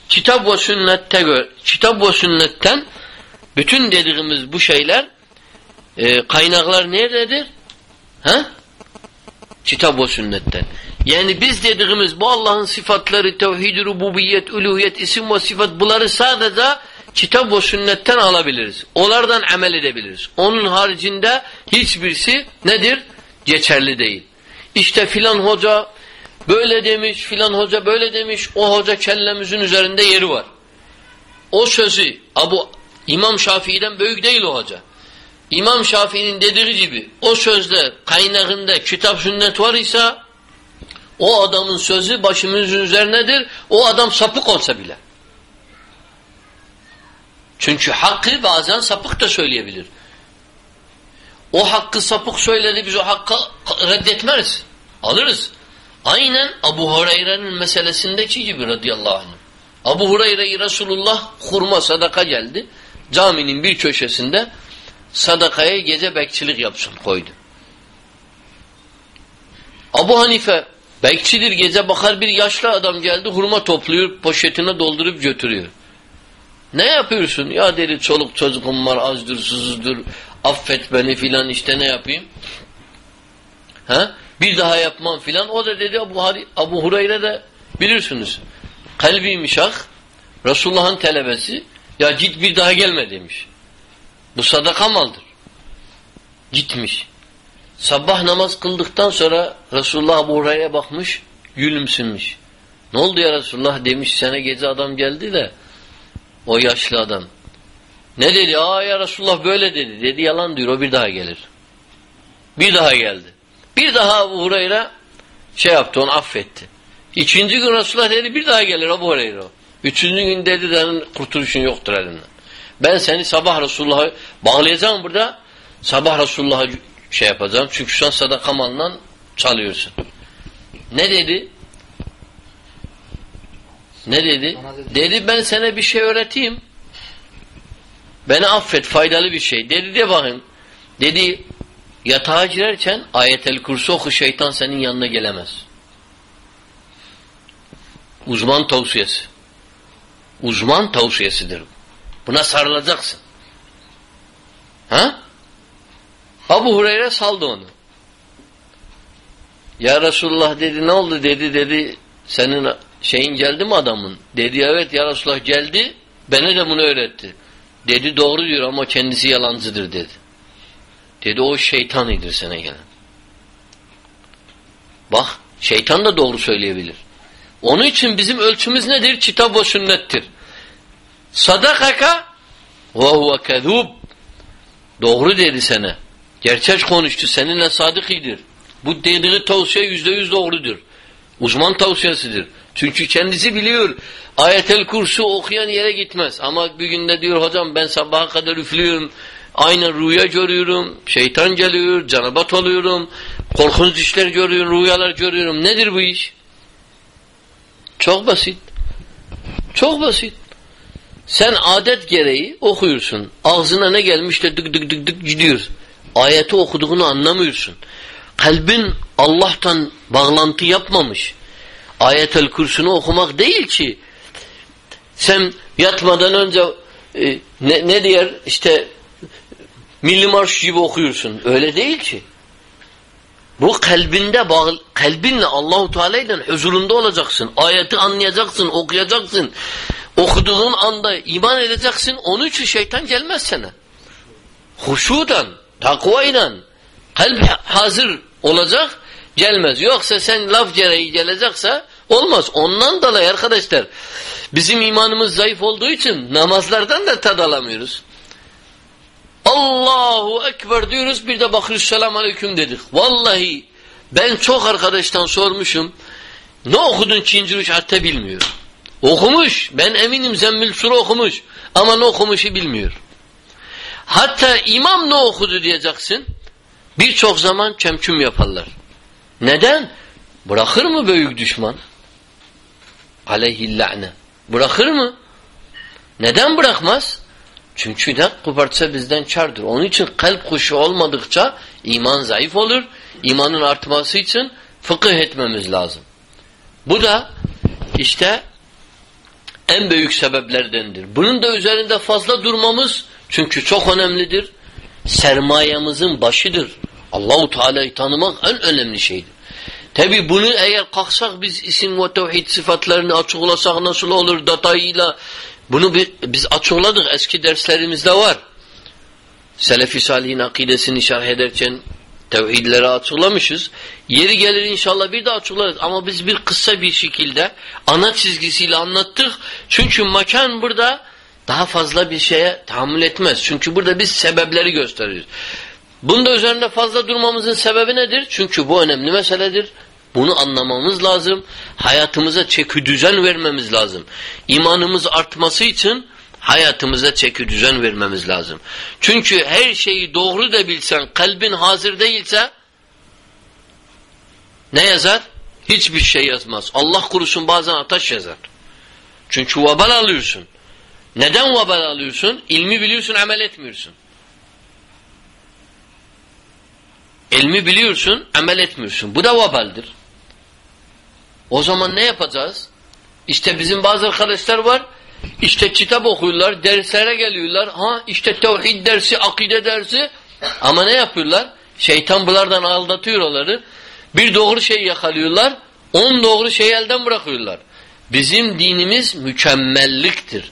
kitap ve sünnette kitap ve sünnetten bütün dediğimiz bu şeyler e, kaynaklar nerededir? Ha? Kitap ve sünnetten. Yani biz dediğimiz bu Allah'ın sıfatları, tevhid, rububiyet, uluhiyet, isim ve sıfat bunları sadece kitap ve sünnetten alabiliriz. Onlardan amel edebiliriz. Onun haricinde hiçbirisi nedir? Geçerli değil. İşte filan hoca böyle demiş, filan hoca böyle demiş, o hoca kellemizin üzerinde yeri var. O sözü Abu İmam Şafii'den büyük değil o hoca. İmam Şafii'nin dediği gibi o sözde kaynağında kitap sünnet var ise o adamın sözü başımızın üzerinedir. O adam sapık olsa bile. Çünkü hakkı bazen sapık da söyleyebilir. O hakkı sapık söyledi biz o hakkı reddetmeriz. Alırız. Aynen Abu Hureyre'nin meselesindeki gibi radıyallahu anh. Abu Hureyre'yi Resulullah hurma sadaka geldi. Caminin bir köşesinde sadakaya gece bekçilik yapsın koydu. Abu Hanife bekçidir gece bakar bir yaşlı adam geldi hurma topluyor poşetine doldurup götürüyor. Ne yapıyorsun? Ya dedi çoluk çocukum var azdır susuzdur affet beni filan işte ne yapayım? Ha? Bir daha yapmam filan. O da dedi Abu, Abu Hureyre de bilirsiniz. Kalbi mişak Resulullah'ın telebesi ya git bir daha gelme demiş. Bu sadaka maldır. Gitmiş. Sabah namaz kıldıktan sonra Resulullah Hureyre'ye bakmış, gülümsünmüş. Ne oldu ya Resulullah demiş sana gece adam geldi de o yaşlı adam. Ne dedi? Aa ya Resulullah böyle dedi. Dedi yalan diyor o bir daha gelir. Bir daha geldi. Bir daha Abu Hureyre şey yaptı onu affetti. İkinci gün Resulullah dedi bir daha gelir Abu Hureyre o. Üçüncü gün dedi senin kurtuluşun yoktur elinden. Ben seni sabah Resulullah'a bağlayacağım burada. Sabah Resulullah'a şey yapacağım. Çünkü sen sadaka malından çalıyorsun. Ne dedi? Ne dedi? Dedi ben sana bir şey öğreteyim. Beni affet faydalı bir şey. Dedi de bakayım. Dedi yatağa girerken ayetel kursu oku şeytan senin yanına gelemez. Uzman tavsiyesi. Uzman tavsiyesidir. Buna sarılacaksın. Ha? Abu Hureyre saldı onu. Ya Resulullah dedi ne oldu dedi dedi senin şeyin geldi mi adamın? Dedi evet ya Resulullah geldi bana da bunu öğretti. Dedi doğru diyor ama kendisi yalancıdır dedi. Dedi o şeytan idir sana gelen. Bak şeytan da doğru söyleyebilir. Onun için bizim ölçümüz nedir? Kitap ve sünnettir. Sadakaka ve huve kezub. Doğru dedi sana. Gerçek konuştu. Seninle sadık idir. Bu dediği tavsiye yüzde yüz doğrudur. Uzman tavsiyesidir. Çünkü kendisi biliyor. Ayetel kursu okuyan yere gitmez. Ama bir günde diyor hocam ben sabaha kadar üflüyorum. Aynı rüya görüyorum. Şeytan geliyor. Canabat oluyorum. Korkunç işler görüyorum. Rüyalar görüyorum. Nedir bu iş? Çok basit. Çok basit. Sen adet gereği okuyorsun. Ağzına ne gelmiş de dık dık dık dık gidiyor. Ayeti okuduğunu anlamıyorsun. Kalbin Allah'tan bağlantı yapmamış. Ayetel kursunu okumak değil ki. Sen yatmadan önce e, ne, ne diyor işte milli marş gibi okuyorsun. Öyle değil ki. Bu kalbinde bağlı, kalbinle Allahu Teala ile huzurunda olacaksın. Ayeti anlayacaksın, okuyacaksın. Okuduğun anda iman edeceksin. Onun için şeytan gelmez sana. Huşudan, takvayla kalp hazır olacak gelmez. Yoksa sen laf gereği gelecekse olmaz. Ondan dolayı arkadaşlar bizim imanımız zayıf olduğu için namazlardan da tad alamıyoruz. Allahu Ekber diyoruz bir de bakıyoruz selam aleyküm dedik. Vallahi ben çok arkadaştan sormuşum. Ne okudun ikinci rükatte bilmiyor. Okumuş. Ben eminim Zemmil Sure okumuş. Ama ne okumuşu bilmiyor. Hatta imam ne okudu diyeceksin. Birçok zaman çemküm yaparlar. Neden? Bırakır mı büyük düşman? Aleyhillâne. Bırakır mı? Neden bırakmaz? Çünkü ne kopartsa bizden çardır. Onun için kalp kuşu olmadıkça iman zayıf olur. İmanın artması için fıkıh etmemiz lazım. Bu da işte en büyük sebeplerdendir. Bunun da üzerinde fazla durmamız çünkü çok önemlidir. Sermayemizin başıdır. Allahu Teala'yı tanımak en önemli şeydir. Tabi bunu eğer kalksak biz isim ve tevhid sıfatlarını açıklasak nasıl olur detayıyla bunu biz açıkladık eski derslerimizde var. Selefi Salih'in akidesini şerh ederken tevhidleri açıklamışız. Yeri gelir inşallah bir de açıklarız. Ama biz bir kısa bir şekilde ana çizgisiyle anlattık. Çünkü makan burada daha fazla bir şeye tahammül etmez. Çünkü burada biz sebepleri gösteriyoruz. Bunda üzerinde fazla durmamızın sebebi nedir? Çünkü bu önemli meseledir. Bunu anlamamız lazım. Hayatımıza çeki düzen vermemiz lazım. İmanımız artması için hayatımıza çeki düzen vermemiz lazım. Çünkü her şeyi doğru da bilsen, kalbin hazır değilse ne yazar? Hiçbir şey yazmaz. Allah kurusun bazen ateş yazar. Çünkü vebal alıyorsun. Neden vebal alıyorsun? İlmi biliyorsun, amel etmiyorsun. İlmi biliyorsun, amel etmiyorsun. Bu da vabaldir. O zaman ne yapacağız? İşte bizim bazı arkadaşlar var, işte kitap okuyorlar, derslere geliyorlar. Ha işte tevhid dersi, akide dersi. Ama ne yapıyorlar? Şeytan bunlardan aldatıyor onları. Bir doğru şey yakalıyorlar, on doğru şeyi elden bırakıyorlar. Bizim dinimiz mükemmelliktir.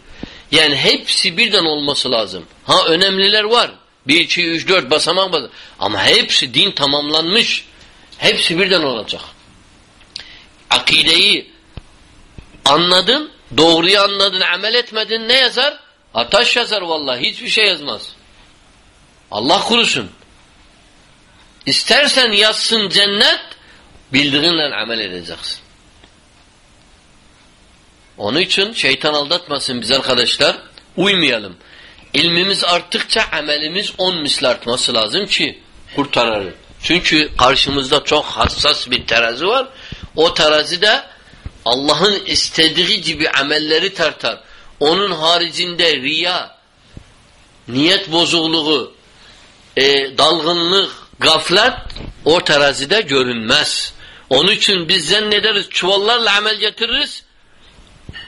Yani hepsi birden olması lazım. Ha önemliler var. Bir, iki, üç, dört basamak basamak. Ama hepsi din tamamlanmış. Hepsi birden olacak. Akideyi anladın, doğruyu anladın, amel etmedin ne yazar? Ataş yazar vallahi. Hiçbir şey yazmaz. Allah kurusun. İstersen yazsın cennet, bildiğinle amel edeceksin. Onun için şeytan aldatmasın biz arkadaşlar. Uymayalım. İlmimiz arttıkça amelimiz on misli artması lazım ki kurtaralım. Çünkü karşımızda çok hassas bir terazi var. O terazi de Allah'ın istediği gibi amelleri tartar. Onun haricinde riya, niyet bozukluğu, e, dalgınlık, gaflet o terazide görünmez. Onun için biz zannederiz çuvallarla amel getiririz.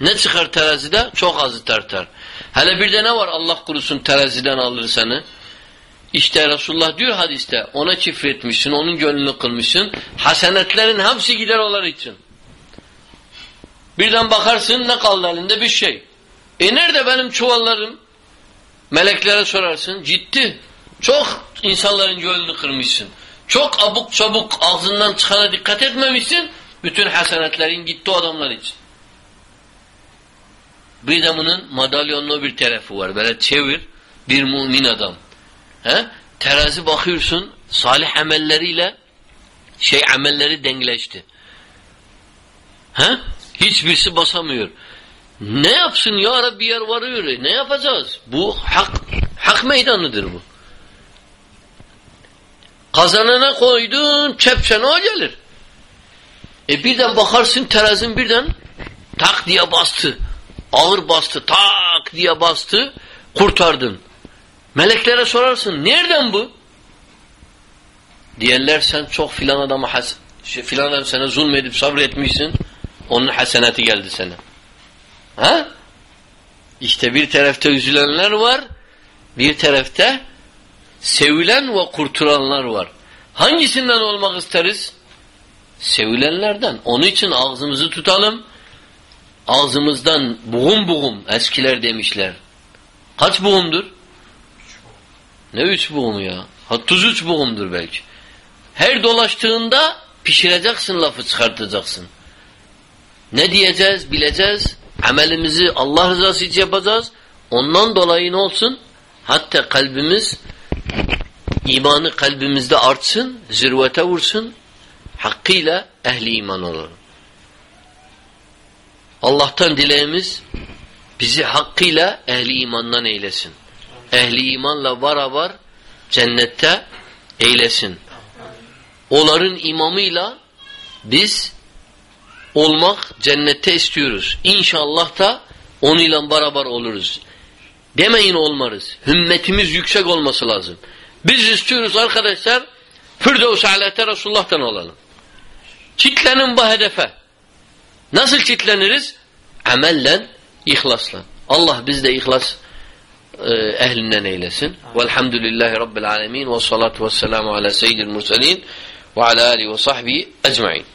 Ne çıkar terazide? Çok azı tartar. Hele bir de ne var Allah kurusun teraziden alır seni? İşte Resulullah diyor hadiste ona çifretmişsin, onun gönlünü kılmışsın. Hasenetlerin hepsi gider onlar için. Birden bakarsın ne kaldı elinde bir şey. E nerede benim çuvallarım? Meleklere sorarsın. Ciddi. Çok insanların gönlünü kırmışsın. Çok abuk çabuk ağzından çıkana dikkat etmemişsin. Bütün hasenetlerin gitti o adamlar için. Bir de bunun madalyonlu bir tarafı var. Böyle çevir bir mümin adam. He? Terazi bakıyorsun salih amelleriyle şey amelleri dengleşti. He? Hiçbirisi basamıyor. Ne yapsın ya Rabbi yer varıyor. Ne yapacağız? Bu hak hak meydanıdır bu. Kazanana koydun çepçene o gelir. E birden bakarsın terazin birden tak diye bastı. Ağır bastı. Tak diye bastı. Kurtardın. Meleklere sorarsın. Nereden bu? Diyerler sen çok filan adama has şey, filan adam sana zulmedip sabretmişsin. Onun hasenati geldi sana. Ha? İşte bir tarafta üzülenler var. Bir tarafta sevilen ve kurtulanlar var. Hangisinden olmak isteriz? Sevilenlerden. Onun için ağzımızı tutalım. Ağzımızdan buğum buğum eskiler demişler. Kaç buğumdur? Ne üç buğum ya? Hatta üç buğumdur belki. Her dolaştığında pişireceksin lafı çıkartacaksın. Ne diyeceğiz bileceğiz. Amelimizi Allah rızası için yapacağız. Ondan dolayı ne olsun? Hatta kalbimiz imanı kalbimizde artsın, zirvete vursun. Hakkıyla ehli iman olalım. Allah'tan dileğimiz bizi hakkıyla ehli imandan eylesin. Ehli imanla beraber cennette eylesin. Onların imamıyla biz olmak cennette istiyoruz. İnşallah da onunla beraber oluruz. Demeyin olmarız. Hümmetimiz yüksek olması lazım. Biz istiyoruz arkadaşlar Firdevs aleyhte Resulullah'tan olalım. Kitlenin bu hedefe. Nasıl kitleniriz? Amellen, ihlasla. Allah bizde ihlas e, ehlinden eylesin. Velhamdülillahi Rabbil alemin ve salatu ve selamu ala seyyidil murselin ve ala alihi ve sahbihi ecmain.